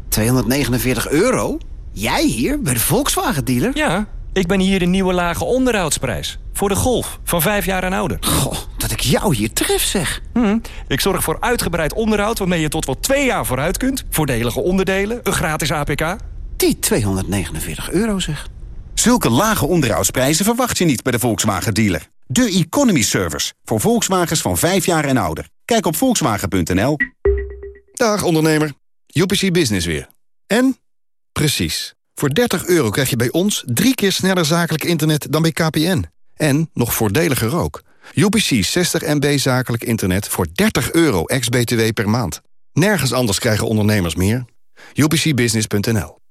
249 euro? Jij hier, bij de Volkswagen-dealer? Ja, ik ben hier de nieuwe lage onderhoudsprijs. Voor de Golf, van vijf jaar en ouder. Goh, dat ik jou hier tref, zeg. Hm, ik zorg voor uitgebreid onderhoud waarmee je tot wel twee jaar vooruit kunt. Voordelige onderdelen, een gratis APK. Die 249 euro, zeg. Zulke lage onderhoudsprijzen verwacht je niet bij de Volkswagen-dealer. De Economy Service, voor Volkswagens van 5 jaar en ouder. Kijk op volkswagen.nl. Dag ondernemer, UPC Business weer. En? Precies. Voor 30 euro krijg je bij ons drie keer sneller zakelijk internet dan bij KPN. En nog voordeliger ook. UPC 60 MB zakelijk internet voor 30 euro ex-BTW per maand. Nergens anders krijgen ondernemers meer. UPCbusiness.nl